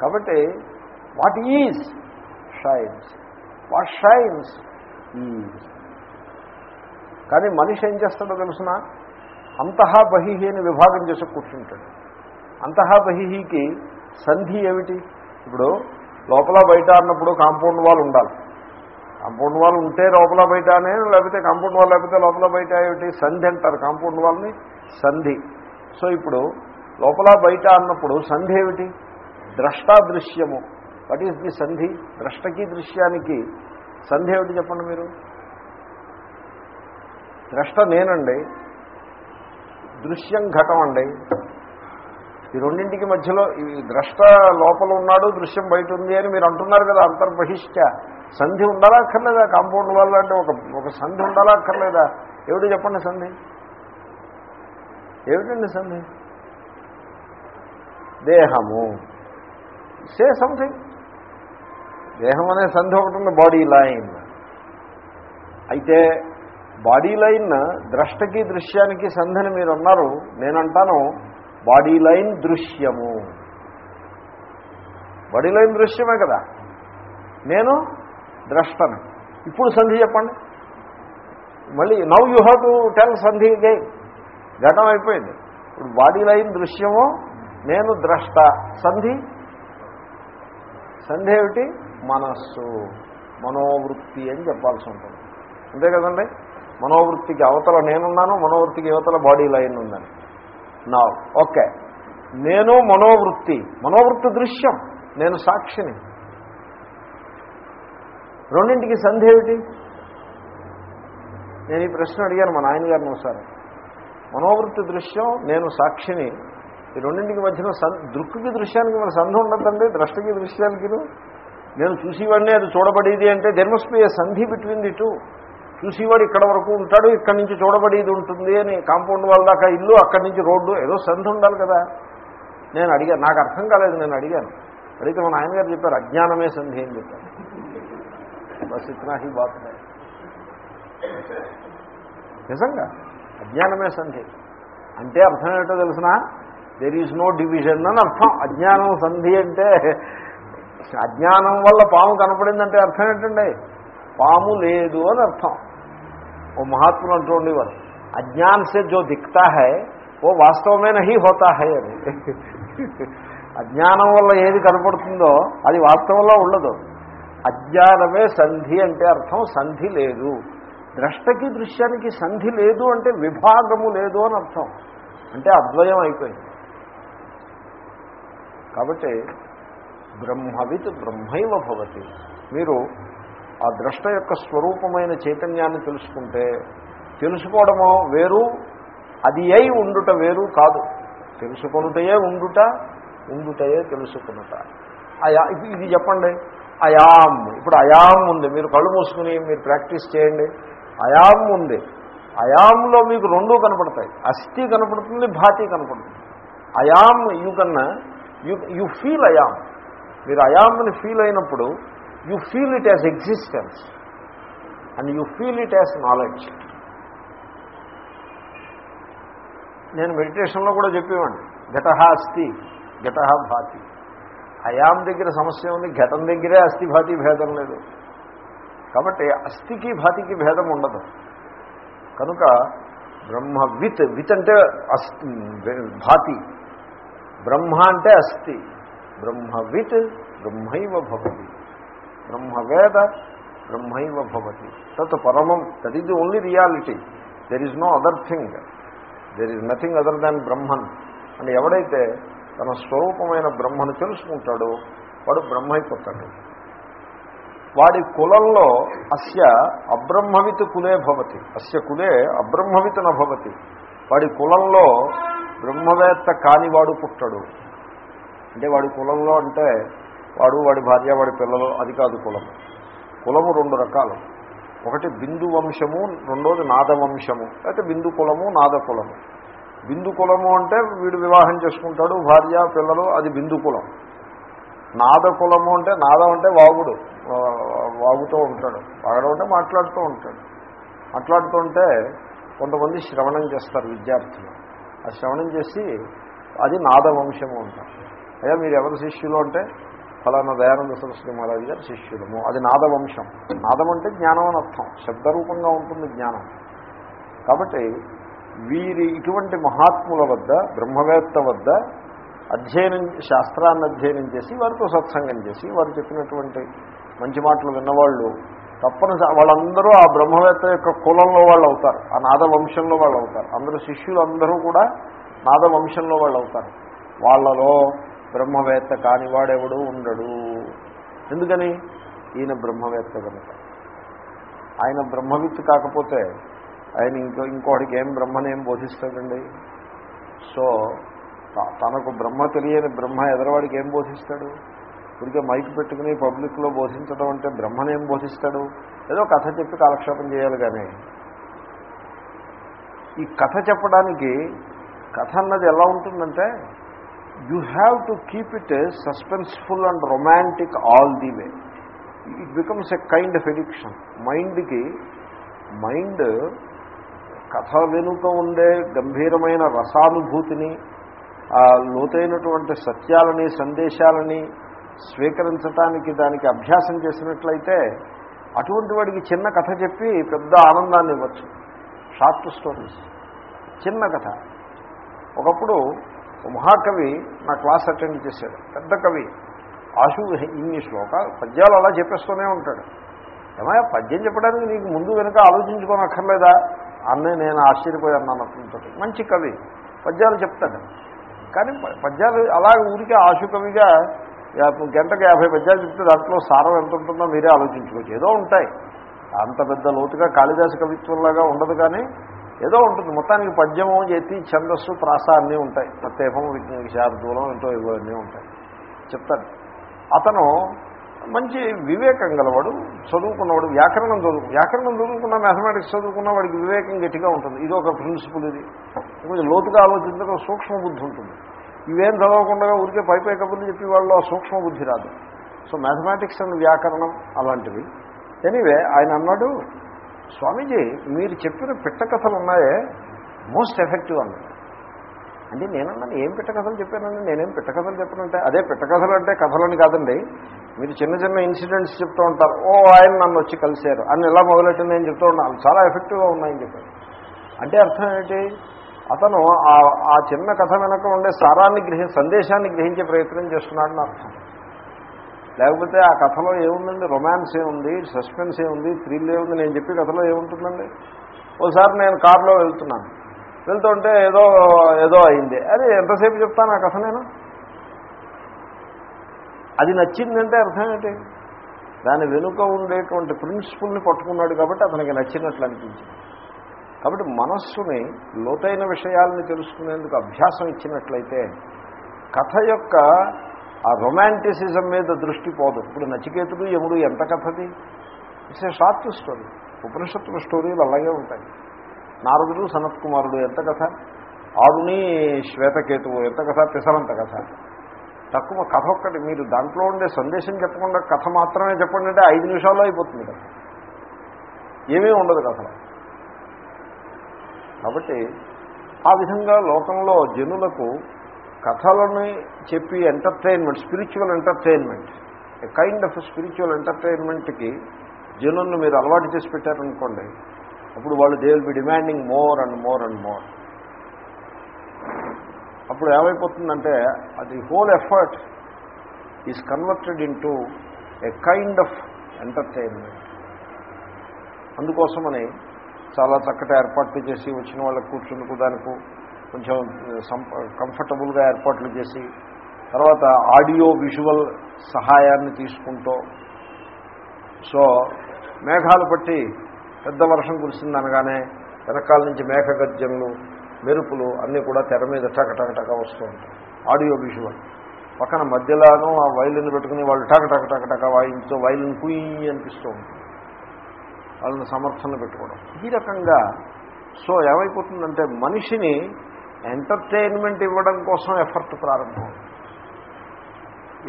S1: కాబట్టి what is shines? What shines is? కానీ మనిషి ఏం చేస్తాడో తెలుసిన? అంతహా బహిహి అని విభాగం చేసి కూర్చుంటాడు. అంతహా బహిహికి సంధి ఏమిటి? ఇప్పుడు లోపల బయట అన్నప్పుడు కాంపౌండ్ వాల్ ఉండాలి. కాంపౌండ్ వాల్ ఉంటే లోపల బయట అనే లేకపోతే కాంపౌండ్ వాల్ లేకపోతే లోపల బయట ఏమిటి? సంధి అంటారు. కాంపౌండ్ వాల్ని సంధి. సో ఇప్పుడు లోపల బయట అన్నప్పుడు సంధి ఏమిటి? ద్రష్టాదృశ్యము. వాట్ ఈస్ ది సంధి? ద్రష్టకి దృశ్యానికి సంధి ఏమిటి చెప్పండి మీరు? ద్రష్ట నేనండి. దృశ్యం ఘటం అండి ఈ రెండింటికి మధ్యలో ఈ ద్రష్ట లోపల ఉన్నాడు దృశ్యం బయట ఉంది అని మీరు అంటున్నారు కదా అంతర్బహిష్ట. సంధి ఉండాలా అక్కర్లేదా? కాంపౌండ్ వల్ల అంటే ఒక ఒక సంధి ఉండాలా అక్కర్లేదా? ఏమిటి చెప్పండి సంధి? ఏమిటండి సంధి? దేహము. Say something. దేహం అనే సంధి ఒకటి ఉంది బాడీ లైన్. అయితే బాడీ లైన్ ద్రష్టకి దృశ్యానికి సంధిని మీరు అన్నారు నేనంటాను బాడీ లైన్ దృశ్యము. బాడీ లైన్ దృశ్యమే కదా. నేను ద్రష్టను. ఇప్పుడు సంధి చెప్పండి. మళ్ళీ now you have to tell సంధి గే ఘటం అయిపోయింది ఇప్పుడు బాడీ లైన్ దృశ్యము నేను ద్రష్ట. సంధి సంధి ఏమిటి? మనస్సు. మనోవృత్తి అని చెప్పాల్సి ఉంటుంది. అంతే కదండి? మనోవృత్తికి అవతల నేనున్నాను మనోవృత్తికి యువతల బాడీ లైన్ ఉందని. నా ఓకే నేను మనోవృత్తి. మనోవృత్తి దృశ్యం. నేను సాక్షిని. రెండింటికి సంధి ఏమిటి? నేను ఈ ప్రశ్న అడిగాను మా నాయనగారిని ఒకసారి. మనోవృత్తి దృశ్యం నేను సాక్షిని. ఈ రెండింటికి మధ్యన సన్ దృక్కి దృశ్యానికి మన సంధి ఉండదండి ద్రష్టకి దృశ్యానికి నేను చూసేవాడిని అది చూడబడేది అంటే ధర్మస్పీయ సంధి బిట్వీన్ ది టూ చూసేవాడు ఇక్కడ వరకు ఉంటాడు ఇక్కడి నుంచి చూడబడేది ఉంటుంది అని కాంపౌండ్ వాళ్ళ దాకా ఇల్లు అక్కడి నుంచి రోడ్డు ఏదో సంధి ఉండాలి కదా. నేను అడిగాను నాకు అర్థం కాలేదు నేను అడిగాను. అడిగితే మా నాయనగారు చెప్పారు అజ్ఞానమే సంధి అని చెప్పారు. బస్ ఇతనా హీ బాత్ నిజంగా అజ్ఞానమే సంధి. అంటే అర్థం ఏంటో తెలిసినా? దెర్ ఈజ్ నో డివిజన్ అని అర్థం. అజ్ఞానం సంధి అంటే అజ్ఞానం వల్ల పాము కనపడిందంటే అర్థం ఏంటండి? పాము లేదు అని అర్థం. ఓ మహాత్ములు అంటూ ఉండేవారు అజ్ఞాన్ సే జో దిక్తా హై ఓ వాస్తవమే నహి హోతా హై అని. అజ్ఞానం వల్ల ఏది కనపడుతుందో అది వాస్తవంలో ఉండదు. అజ్ఞానమే సంధి అంటే అర్థం సంధి లేదు. ద్రష్టకి దృశ్యానికి సంధి లేదు అంటే విభాగము లేదు అని అర్థం. అంటే అద్వయం అయిపోయింది. కాబట్టి బ్రహ్మవిత్ బ్రహ్మైవ భవతి. మీరు ఆ ద్రష్ట యొక్క స్వరూపమైన చైతన్యాన్ని తెలుసుకుంటే తెలుసుకోవడమో వేరు అది అయి ఉండుట వేరు కాదు. తెలుసుకొనుటయే ఉండుట ఉండుటయే తెలుసుకునుట. అయా ఇది- ఇది చెప్పండి. అయాం ఇప్పుడు అయాం ఉంది. మీరు కళ్ళు మూసుకుని మీరు ప్రాక్టీస్ చేయండి. అయాం ఉంది. అయాంలో మీకు రెండూ కనపడతాయి. అస్థి కనపడుతుంది భాతి కనపడుతుంది. అయాం యూ కన్నా you you feel I am మీరు అయామ్ని ఫీల్ అయినప్పుడు you feel it as existence and you feel it as knowledge నేను మెడిటేషన్లో కూడా చెప్పేవాడిని. ఘటహ అస్థి ఘటహ భాతి. అయాం దగ్గర సమస్య ఉంది ఘటం దగ్గరే అస్థి భాతి భేదం లేదు. కాబట్టి అస్థికి భాతికి భేదం ఉండదు. కనుక బ్రహ్మ విత్ విత్ అంటే అస్థి భాతి. బ్రహ్మ అంటే అస్థి. బ్రహ్మవిత్ బ్రహ్మైవ భవతి. బ్రహ్మవేద బ్రహ్మైవ భవతి. తత్ పరమం. That is the only reality there is no other thing there is nothing other than Brahman. అని ఎవడైతే తన స్వరూపమైన బ్రహ్మను తెలుసుకుంటాడో వాడు బ్రహ్మైపోతాడు. వాడి కులంలో అస్య అబ్రహ్మవిత్ కులే భవతి. అస్య కులే అబ్రహ్మవిత్ నభవతి వాడి కులంలో బ్రహ్మవేత్త కానివాడు పుట్టడు. అంటే వాడి కులంలో అంటే వాడు వాడి భార్య వాడి పిల్లలు అది కాదు కులం. కులము రెండు రకాలు. ఒకటి బిందు వంశము రెండోది నాద వంశము. అయితే బిందు కులము నాద కులము. బిందు కులము అంటే వీడు వివాహం చేసుకుంటాడు భార్య పిల్లలు అది బిందు కులం. నాద కులము అంటే నాదం అంటే వాగుడు. వాగుతూ ఉంటాడు. వాగడం అంటే మాట్లాడుతూ ఉంటాడు. మాట్లాడుతూ ఉంటే కొంతమంది శ్రవణం చేస్తారు విద్యార్థులు. ఆ శ్రవణం చేసి అది నాద వంశము అంటారు అయ్యా మీరు ఎవరి శిష్యులు అంటే? ఫలానా దయానంద సరస్వతి మహారాజు గారు శిష్యులము. అది నాదవంశం. నాదం అంటే జ్ఞానం అని అర్థం. శబ్దరూపంగా ఉంటుంది జ్ఞానం. కాబట్టి వీరి ఇటువంటి మహాత్ముల వద్ద బ్రహ్మవేత్త వద్ద అధ్యయనం శాస్త్రాన్ని అధ్యయనం చేసి వారితో సత్సంగం చేసి వారు చెప్పినటువంటి మంచి మాటలు విన్నవాళ్ళు తప్పనిసరి వాళ్ళందరూ ఆ బ్రహ్మవేత్త యొక్క కులంలో వాళ్ళు అవుతారు ఆ నాద వంశంలో వాళ్ళు అవుతారు అందరూ శిష్యులు అందరూ కూడా నాద వంశంలో వాళ్ళు అవుతారు వాళ్ళలో బ్రహ్మవేత్త కానివాడెవడు ఉండడు. ఎందుకని? ఈయన బ్రహ్మవేత్త కనుక. ఆయన బ్రహ్మవిత్ కాకపోతే ఆయన ఇంకో ఇంకోటికి ఏం బ్రహ్మనేం బోధిస్తాడండి? సో త- తనకు బ్రహ్మ తెలియని బ్రహ్మ ఎదరవాడికి ఏం బోధిస్తాడు? ఇప్పటికే మైక్ పెట్టుకుని పబ్లిక్లో బోధించడం అంటే బ్రహ్మనేం బోధిస్తాడు? ఏదో కథ చెప్పి కాలక్షేపం చేయాలి కానీ. ఈ కథ చెప్పడానికి కథ అన్నది ఎలా ఉంటుందంటే you have to keep it suspenseful and romantic all the way it becomes a kind of addiction మైండ్కి మైండ్ కథ వెనుక ఉండే గంభీరమైన రసానుభూతిని ఆ లోతైనటువంటి సత్యాలని సందేశాలని స్వీకరించటానికి దానికి అభ్యాసం చేసినట్లయితే అటువంటి వాడికి చిన్న కథ చెప్పి పెద్ద ఆనందాన్ని ఇవ్వచ్చు. షార్ట్ స్టోరీస్ చిన్న కథ. ఒకప్పుడు మహాకవి నా క్లాస్ అటెండ్ చేశాడు. పెద్ద కవి. ఆశు ఇన్ని శ్లోకాలు పద్యాలు అలా చెప్పేస్తూనే ఉంటాడు. ఏమయ్యా పద్యం చెప్పడానికి నీకు ముందు వెనుక ఆలోచించుకోనక్కర్లేదా? అన్నీ నేను ఆశ్చర్యపోయాను అన్నతో మంచి కవి. పద్యాలు చెప్తాడు. కానీ పద్యాలు అలా ఊరికే ఆశు కవిగా గంటకు యాభై పద్యాలు చెప్తే దాంట్లో సారం ఎంత ఉంటుందో మీరే ఆలోచించుకోవచ్చు. ఏదో ఉంటాయి. అంత పెద్ద లోతుగా కాళిదాసు కవిత్వంలాగా ఉండదు కానీ ఏదో ఉంటుంది. మొత్తానికి పద్యము ఎత్తి ఛందస్సు ప్రాస అన్నీ ఉంటాయి. ప్రత్యేకం శారదూలం ఎంతో ఇవో అన్నీ ఉంటాయి. చెప్తాను. అతను మంచి వివేకం గలవాడు చదువుకున్నవాడు వ్యాకరణం చదువు వ్యాకరణం చదువుకున్న మ్యాథమెటిక్స్ చదువుకున్న వాడికి వివేకం గట్టిగా ఉంటుంది. ఇది ఒక ప్రిన్సిపల్ ఇది. కొంచెం లోతుగా ఆలోచించడం సూక్ష్మ బుద్ధి ఉంటుంది. ఇవేం చదవకుండా ఊరికే పై పై కబుర్లు చెప్పి వాళ్ళు సూక్ష్మ బుద్ధి రాదు. సో మ్యాథమెటిక్స్ అండ్ వ్యాకరణం అలాంటివి. ఎనీవే ఆయన అన్నాడు స్వామీజీ మీరు చెప్పిన పిట్ట కథలు ఉన్నాయే మోస్ట్ ఎఫెక్టివ్ అన్నాడు. అంటే నేనన్నాను ఏం పిట్ట కథలు చెప్పానండి? నేనేం పిట్ట కథలు చెప్పనంటే అదే పిట్ట కథలు అంటే కథలని కాదండి. మీరు చిన్న చిన్న ఇన్సిడెంట్స్ చెప్తూ ఉంటారు. ఓ ఆయన నన్ను వచ్చి కలిశారు. అని ఎలా మొదలెట్టింది నేను చెప్తూ ఉన్నాను చాలా ఎఫెక్టివ్గా ఉన్నాయని చెప్పారు అంటే అర్థం ఏంటి? అతను ఆ- ఆ చిన్న కథ వెనక ఉండే సారాన్ని గ్రహి సందేశాన్ని గ్రహించే ప్రయత్నం చేస్తున్నాడని అర్థం. లేకపోతే ఆ కథలో ఏముందండి? రొమాన్స్ ఏముంది? సస్పెన్స్ ఏముంది? థ్రిల్ ఏముంది? నేను చెప్పి కథలో ఏముంటుందండి? ఓసారి నేను కారులో వెళ్తున్నాను. వెళ్తుంటే ఏదో ఏదో అయింది. అది ఎంతసేపు చెప్తాను ఆ కథ నేను? అది నచ్చిందంటే అర్థం ఏంటి? దాని వెనుక ఉండేటువంటి ప్రిన్సిపుల్ని పట్టుకున్నాడు కాబట్టి అతనికి నచ్చినట్లు అనిపించింది. కాబట్టి మనస్సుని లోతైన విషయాలని తెలుసుకునేందుకు అభ్యాసం ఇచ్చినట్లయితే కథ యొక్క ఆ రొమాంటిసిజం మీద దృష్టి పోదు. ఇప్పుడు నచికేతుడు యముడు ఎంత కథది? It's a short story. ఉపనిషత్తుల స్టోరీలు అలాగే ఉంటాయి. నారదుడు సనత్ కుమారుడు ఎంత కథ? ఆరుని శ్వేతకేతువు ఎంత కథ? పిసరంత కథ. తక్కువ కథ ఒక్కటి. మీరు దాంట్లో ఉండే సందేశం చెప్పకుండా కథ మాత్రమే చెప్పండి అంటే ఐదు నిమిషాల్లో అయిపోతుంది కథ ఏమీ ఉండదు కథలో. కాబట్టి ఆ విధంగా లోకంలో జనులకు కథలని చెప్పి entertainment spiritual entertainment a kind of spiritual ఎంటర్టైన్మెంట్కి జనులను మీరు అలవాటు చేసి పెట్టారనుకోండి అప్పుడు వాళ్ళు they will be demanding more and more and more. అప్పుడు ఏమైపోతుందంటే అది whole effort is converted into a kind of entertainment అందుకోసమని చాలా చక్కటి ఏర్పాట్లు చేసి వచ్చిన వాళ్ళకి కూర్చుందుకు దానికి కొంచెం కంఫర్టబుల్గా ఏర్పాట్లు చేసి తర్వాత ఆడియో విజువల్ సహాయాన్ని తీసుకుంటూ సో మేఘాలు పట్టి పెద్ద వర్షం కురిసింది అనగానే వెనకాల నుంచి మేఘ గర్జనలు మెరుపులు అన్నీ కూడా తెర మీద టకటకటక వస్తూ ఉంటాయి. Audio visual. పక్కన మధ్యలోనూ ఆ వైలిన్ పెట్టుకుని వాళ్ళు టకటకటకటక వాయించు వాయించో వైలిన్ కుయ్యి అనిపిస్తూ ఉంటుంది. వాళ్ళని సమర్థన పెట్టుకోవడం. ఈ రకంగా సో ఏమైపోతుందంటే మనిషిని ఎంటర్టైన్మెంట్ ఇవ్వడం కోసం ఎఫర్ట్ ప్రారంభం.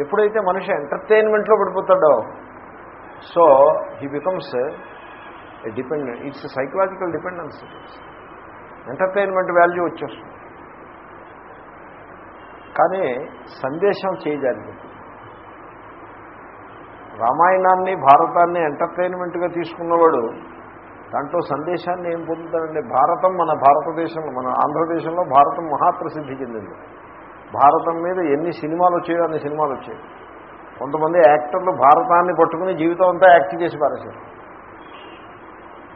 S1: ఎప్పుడైతే మనిషి ఎంటర్టైన్మెంట్లో పడిపోతాడో so he becomes dependent it's psychological dependence. Entertainment value వచ్చేస్తుంది. కానీ సందేశం చేయజారిపోతుంది రామాయణాన్ని భారతాన్ని ఎంటర్టైన్మెంట్గా తీసుకున్నవాడు దాంట్లో సందేశాన్ని ఏం పొందుతాడండి భారతం మన భారతదేశంలో మన ఆంధ్రదేశంలో భారతం మహాప్రసిద్ధి చెందింది. భారతం మీద ఎన్ని సినిమాలు వచ్చాయో అన్ని సినిమాలు వచ్చాయి. కొంతమంది యాక్టర్లు భారతాన్ని పట్టుకుని జీవితం అంతా యాక్ట్ చేసి పారేశారు.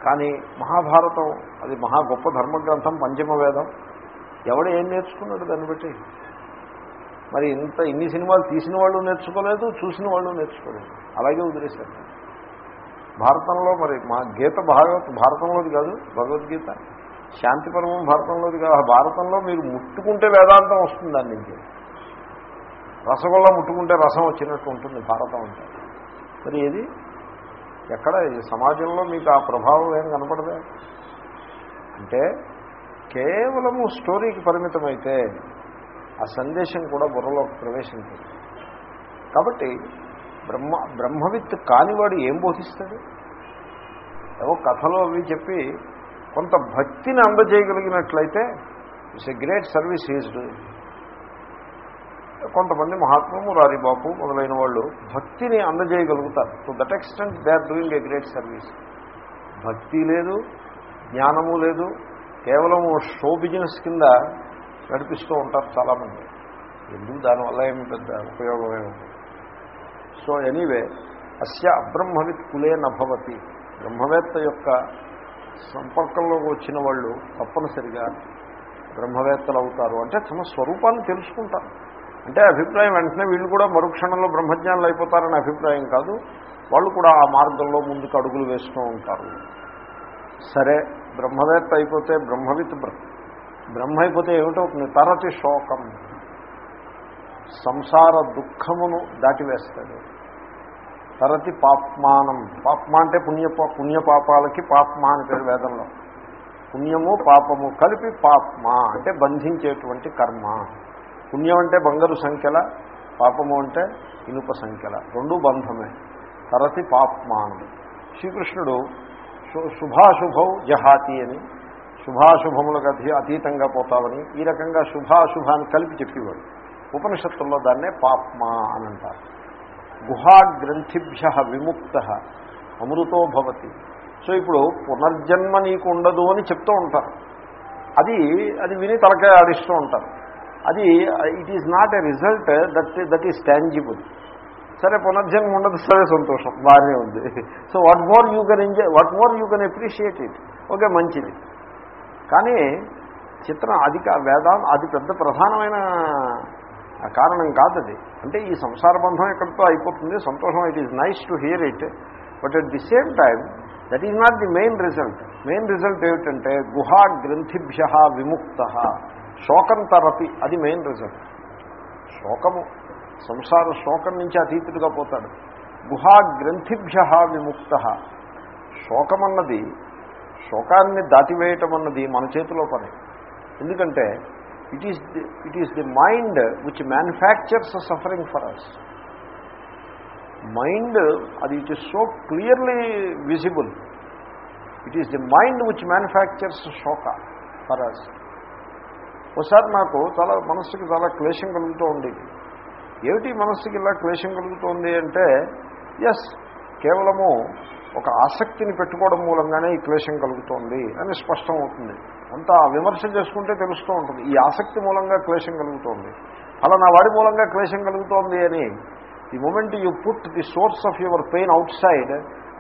S1: కానీ మహాభారతం అది మహా గొప్ప ధర్మగ్రంథం పంచమ వేదం ఎవడు ఏం నేర్చుకున్నాడు దాన్ని బట్టి? మరి ఇంత ఇన్ని సినిమాలు తీసిన వాళ్ళు నేర్చుకోలేదు చూసిన వాళ్ళు నేర్చుకోలేదు. అలాగే వదిలేశారు. భారతంలో మరి మా గీత భాగవత్ భారతంలోది కాదు భగవద్గీత. శాంతిపరమం భారతంలోది కాదు. ఆ భారతంలో మీరు ముట్టుకుంటే వేదాంతం వస్తుంది దాని నుంచి రసగుల్లా ముట్టుకుంటే రసం వచ్చినట్టు ఉంటుంది భారతం అంటే. మరి ఏది? ఎక్కడ? సమాజంలో మీకు ఆ ప్రభావం ఏం కనపడదా? అంటే కేవలము స్టోరీకి పరిమితమైతే ఆ సందేశం కూడా బుర్రలోకి ప్రవేశించదు. కాబట్టి బ్రహ్మ బ్రహ్మవిత్ కానివాడు ఏం బోధిస్తాడు? ఏవో కథలో అవి చెప్పి కొంత భక్తిని అందజేయగలిగినట్లయితే it's a great service is doing. కొంతమంది మహాత్మము రారిబాపు మొదలైన వాళ్ళు భక్తిని అందజేయగలుగుతారు. To that extent they are doing a great service. భక్తి లేదు జ్ఞానము లేదు కేవలం షో బిజినెస్ కింద నడిపిస్తూ ఉంటారు చాలామంది. ఎందుకు? దానివల్ల ఏమి పెద్ద ఉపయోగమే ఉంది సో ఎనీవే అస్య అబ్రహ్మవిత్ కులే నభవతి. బ్రహ్మవేత్త యొక్క సంపర్కంలోకి వచ్చిన వాళ్ళు తప్పనిసరిగా బ్రహ్మవేత్తలు అవుతారు అంటే తమ స్వరూపాన్ని తెలుసుకుంటారు. అంటే అభిప్రాయం వెంటనే వీళ్ళు కూడా మరుక్షణంలో బ్రహ్మజ్ఞానులు అయిపోతారనే అభిప్రాయం కాదు. వాళ్ళు కూడా ఆ మార్గంలో ముందుకు అడుగులు వేస్తూ ఉంటారు. సరే బ్రహ్మవేత్త అయిపోతే బ్రహ్మవిత్ బ్రహ్మ అయిపోతే ఏమిటవుతుంది తరతి శోకం. సంసార దుఃఖమును దాటివేస్తాడు తరతి పాప్మానం. పాప్మ అంటే పుణ్య పుణ్యపాపాలకి పాప్మ అని పేరు వేదంలో. పుణ్యము పాపము కలిపి పాప్మ అంటే బంధించేటువంటి కర్మ. పుణ్యం అంటే బంగారు సంఖ్యల పాపము అంటే ఇనుప సంఖ్యల. రెండు బంధమే. తరతి పాప్మానం. శ్రీకృష్ణుడు శుభాశుభౌ జహాతి అని శుభాశుభములకు అధి అతీతంగా పోతావని ఈ రకంగా శుభాశుభాన్ని కలిపి చెప్పేవాడు. ఉపనిషత్తుల్లో దాన్నే పాప్మా అని అంటారు. గుహాగ్రంథిభ్య విముక్త అమృతో భవతి. సో ఇప్పుడు పునర్జన్మ నీకు ఉండదు అని చెప్తూ ఉంటారు. అది అది విని తలకాయ ఆడిస్తూ ఉంటారు. అది it is not a result that that is tangible సరే పునర్జన్మ ఉండదు సరే సంతోషం. బాగానే ఉంది. So what more you can enjoy what more you can appreciate it okay మంచిది. కానీ చిత్రం అది వేదాం అది పెద్ద ప్రధానమైన కారణం కాదు అది. అంటే ఈ సంసార బంధం ఎక్కడితో అయిపోతుంది? సంతోషం it is nice to hear it but at the same time that is not the main result main result ఏమిటంటే గుహా గ్రంథిభ్య విముక్త. శోకం తరపి అది మెయిన్ రిజల్ట్ శోకము సంసార శోకం నుంచి అతీతుడుగా పోతాడు. గుహా గ్రంథిభ్య విముక్త. శోకమన్నది శోకాన్ని దాటివేయటం అన్నది మన చేతిలో పని. ఎందుకంటే it is the it is the mind which manufactures suffering for us mind అది it is so clearly visible it is the mind which manufactures శోక ఫర్ అస్ ఒకసారి నాకు చాలా మనస్సుకి చాలా క్లేశం కలుగుతూ ఉండేది ఏమిటి మనస్సుకి ఇలా క్లేశం కలుగుతోంది అంటే ఎస్ కేవలము ఒక ఆసక్తిని పెట్టుకోవడం మూలంగానే ఈ క్లేశం కలుగుతోంది అని స్పష్టం అవుతుంది. అంతా విమర్శ చేసుకుంటే తెలుస్తూ ఉంటుంది. ఈ ఆసక్తి మూలంగా క్లేశం కలుగుతోంది. అలా నా వాడి మూలంగా క్లేశం కలుగుతోంది అని the moment you put the source of your pain outside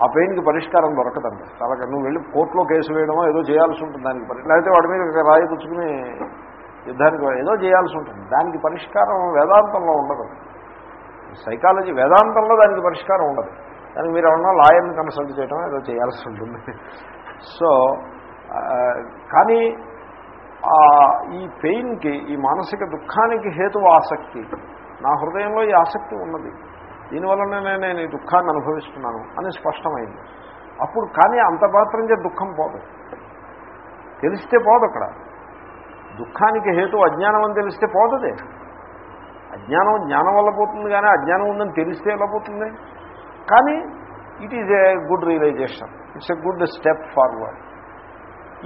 S1: ఆ పెయిన్కి పరిష్కారం దొరకదండి చాలా నువ్వు వెళ్ళి కోర్టులో కేసు వేయడమో ఏదో చేయాల్సి ఉంటుంది దానికి లేకపోతే వాడి మీద రాయి పుచ్చుకుని యుద్ధానికి ఏదో చేయాల్సి ఉంటుంది. దానికి పరిష్కారం వేదాంతంలో ఉండదు. సైకాలజీ వేదాంతంలో దానికి పరిష్కారం ఉండదు. దానికి మీరు ఏమన్నా లాయర్ని కన్సల్ట్ చేయడం ఏదో చేయాల్సి ఉంటుంది. సో కానీ ఈ పెయిన్కి ఈ మానసిక దుఃఖానికి హేతు ఆసక్తి. నా హృదయంలో ఈ ఆసక్తి ఉన్నది. దీనివల్లనే నేను ఈ దుఃఖాన్ని అనుభవిస్తున్నాను అని స్పష్టమైంది. అప్పుడు కానీ అంత మాత్రం చే దుఃఖం పోదు. తెలిస్తే పోదు అక్కడ. దుఃఖానికి హేతు అజ్ఞానం అని తెలిస్తే పోతుంది అజ్ఞానం జ్ఞానం వల్ల పోతుంది కానీ అజ్ఞానం ఉందని తెలిస్తే ఎలా పోతుంది? కానీ it is a good realization it's a good step forward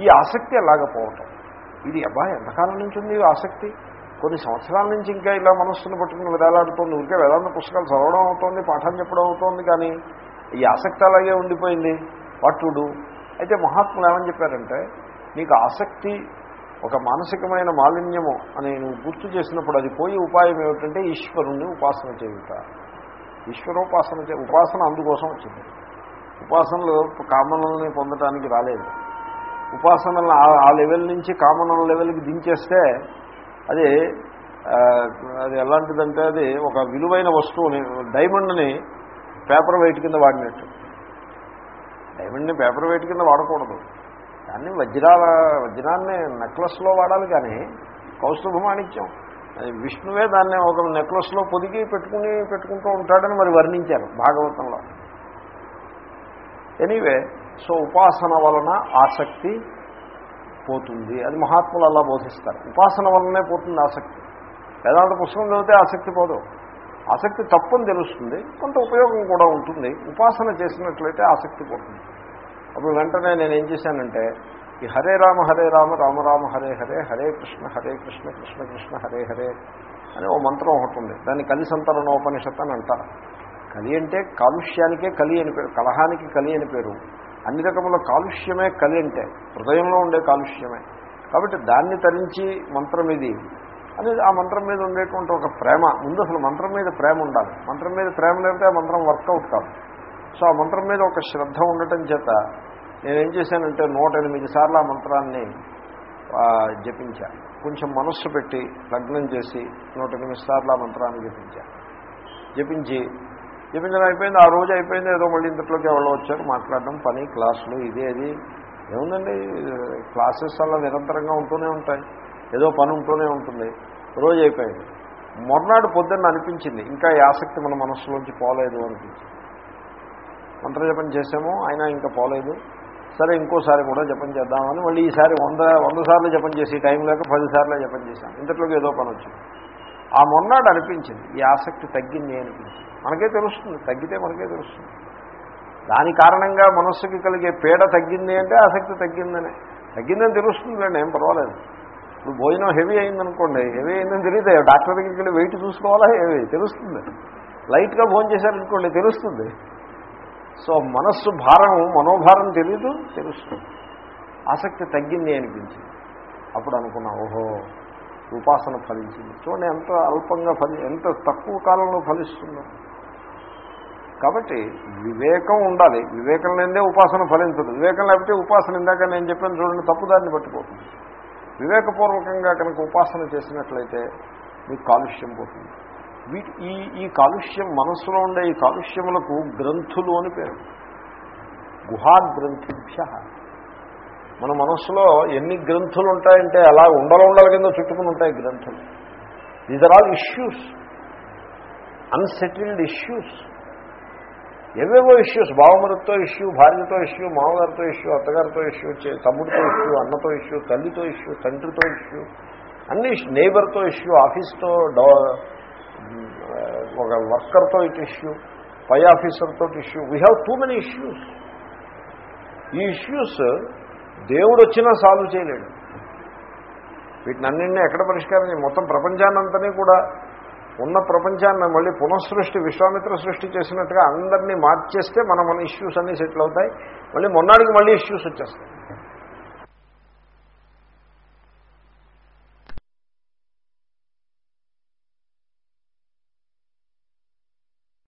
S1: ఈ ఆసక్తి అలాగ పోవటం? ఇది అబ్బాయి ఎంతకాలం నుంచి ఉంది ఆసక్తి? కొన్ని సంవత్సరాల నుంచి ఇంకా ఇలా మనస్సును పట్టుకుని వేలాడుతోంది. ఊరికే వేదాంత పుస్తకాలు చదవడం అవుతోంది పాఠం చెప్పడం అవుతోంది కానీ ఈ ఆసక్తి అలాగే ఉండిపోయింది. పట్టుడు అయితే మహాత్ములు ఏమని చెప్పారంటే నీకు ఆసక్తి ఒక మానసికమైన మాలిన్యము అని నువ్వు గుర్తు చేసినప్పుడు అది పోయి ఉపాయం ఏమిటంటే ఈశ్వరుణ్ణి ఉపాసన చేయుట. ఈశ్వరోపాసన ఉపాసన అందుకోసం వచ్చింది. ఉపాసనలు కామనల్ని పొందటానికి రాలేదు. ఉపాసనలు ఆ- లెవెల్ నుంచి కామనల లెవెల్కి దించేస్తే అది అది ఎలాంటిదంటే అది ఒక విలువైన వస్తువుని డైమండ్ని పేపర్ వెయిట్ కింద వాడినట్టు. డైమండ్ని పేపర్ వెయిట్ కింద వాడకూడదు. దాన్ని వజ్రాల వజ్రాన్ని నెక్లెస్లో వాడాలి కానీ కౌస్తుభమాణిక్యం. అది విష్ణువే దాన్ని ఒక నెక్లెస్లో పొదిగి పెట్టుకుని పెట్టుకుంటూ ఉంటాడని మరి వర్ణించారు భాగవతంలో. ఎనీవే సో ఉపాసన వలన ఆసక్తి పోతుంది. అది మహాత్ములు అలా బోధిస్తారు. ఉపాసన వలనే పోతుంది ఆసక్తి. వేదాంత పుస్తకం చదివితే ఆసక్తి పోదు. ఆసక్తి తప్పని తెలుస్తుంది. కొంత ఉపయోగం కూడా ఉంటుంది. ఉపాసన చేసినట్లయితే ఆసక్తి పోతుంది. అప్పుడు వెంటనే నేను ఏం చేశానంటే ఈ హరే రామ హరే రామ రామ రామ హరే హరే హరే కృష్ణ హరే కృష్ణ కృష్ణ కృష్ణ హరే హరే అని ఓ మంత్రం ఒకటి ఉంది. దాన్ని కలి సంతరణోపనిషత్ అని అంటారు. కలి అంటే కాలుష్యానికే కలి అని పేరు కలహానికి కలి అని పేరు. అన్ని రకముల కాలుష్యమే కలి అంటే హృదయంలో ఉండే కాలుష్యమే. కాబట్టి దాన్ని తరించి మంత్రం ఇది అనేది ఆ మంత్రం మీద ఉండేటువంటి ఒక ప్రేమ. ముందు అసలు మంత్రం మీద ప్రేమ ఉండాలి. మంత్రం మీద ప్రేమ లేకపోతే ఆ మంత్రం వర్కౌట్ కాదు. సో ఆ మంత్రం మీద ఒక శ్రద్ధ ఉండటం చేత నేనేం చేశానంటే నూట ఎనిమిది సార్లు ఆ మంత్రాన్ని జపించాను జపించా. కొంచెం మనస్సు పెట్టి లగ్నం చేసి నూట ఎనిమిది సార్లు ఆ మంత్రాన్ని జపించా. జపించి జపించడం అయిపోయింది. ఆ రోజు అయిపోయింది. ఏదో మళ్ళీ ఇంతట్లోకి ఎవరో వచ్చారు. మాట్లాడడం పని క్లాసులు ఇదే అది. ఏముందండి? క్లాసెస్ అలా నిరంతరంగా ఉంటూనే ఉంటాయి. ఏదో పని ఉంటూనే ఉంటుంది. రోజు అయిపోయింది. మొన్ననాడు పొద్దున్న అనిపించింది. ఇంకా ఈ ఆసక్తి మన మనస్సులోంచి పోలేదు అనిపించింది. మంత్రజపం చేసాము. అయినా ఇంకా పోలేదు. సరే ఇంకోసారి కూడా జపం చేద్దామని మళ్ళీ ఈసారి వంద వంద సార్లు జపం చేసి టైం లేక పది సార్లు జపం చేశాను. ఇంతట్లోకి ఏదో పని వచ్చింది. ఆ మొన్నాడు అనిపించింది ఈ ఆసక్తి తగ్గింది అనిపించింది. మనకే తెలుస్తుంది తగ్గితే మనకే తెలుస్తుంది. దాని కారణంగా మనస్సుకి కలిగే పీడ తగ్గింది అంటే ఆసక్తి తగ్గిందనే. తగ్గిందని తెలుస్తుందండి ఏం పర్వాలేదు. ఇప్పుడు భోజనం హెవీ అయిందనుకోండి హెవీ అయిందని తెలియదు. డాక్టర్ దగ్గరికి వెళ్ళి వెయిట్ చూసుకోవాలా హెవీ తెలుస్తుంది. లైట్గా భోజనం చేశారనుకోండి తెలుస్తుంది. సో మనస్సు భారం మనోభారం తెలీదు తెలుస్తుంది. ఆసక్తి తగ్గింది అనిపించింది. అప్పుడు అనుకున్నా ఓహో ఉపాసన ఫలించింది. చూడండి ఎంత అల్పంగా ఫలి ఎంత తక్కువ కాలంలో ఫలిస్తుందో. కాబట్టి వివేకం ఉండాలి. వివేకం లేదే ఉపాసన ఫలించదు. వివేకం లేకపోతే ఉపాసన ఇందాక నేను చెప్పాను చూడండి తప్పుదారిని పట్టుకోతుంది వివేకపూర్వకంగా కనుక ఉపాసన చేసినట్లయితే మీకు కాలుష్యం పోతుంది. వీటి ఈ ఈ కాలుష్యం మనస్సులో ఉండే ఈ కాలుష్యములకు గ్రంథులు అని పేరు. గుహాగ్రంథిభ్య. మన మనస్సులో ఎన్ని గ్రంథులు ఉంటాయంటే అలా ఉండల ఉండల కింద చుట్టుకుని ఉంటాయి గ్రంథులు. These are all issues unsettled issues ఏవేవో ఇష్యూస్ బావమరితో ఇష్యూ భార్యతో ఇష్యూ మామగారితో ఇష్యూ అత్తగారితో ఇష్యూ తమ్ముడితో ఇష్యూ అన్నతో ఇష్యూ తల్లితో ఇష్యూ తండ్రితో ఇష్యూ అన్ని నేబర్తో ఇష్యూ ఆఫీస్తో ఒక వర్కర్తో ఇటు ఇష్యూ పై ఆఫీసర్తో issue. We have too many issues ఈ ఇష్యూస్ దేవుడు వచ్చినా సాల్వ్ చేయలేడు. వీటిని అన్నింటినీ ఎక్కడ పరిష్కారం మొత్తం ప్రపంచాన్నంతనీ కూడా ఉన్న ప్రపంచాన్ని మళ్ళీ పునఃసృష్టి విశ్వామిత్ర సృష్టి చేసినట్టుగా అందరినీ మార్చేస్తే మన మన ఇష్యూస్ అన్నీ సెటిల్ అవుతాయి. మళ్ళీ మొన్నాడికి మళ్ళీ ఇష్యూస్ వచ్చేస్తాయి.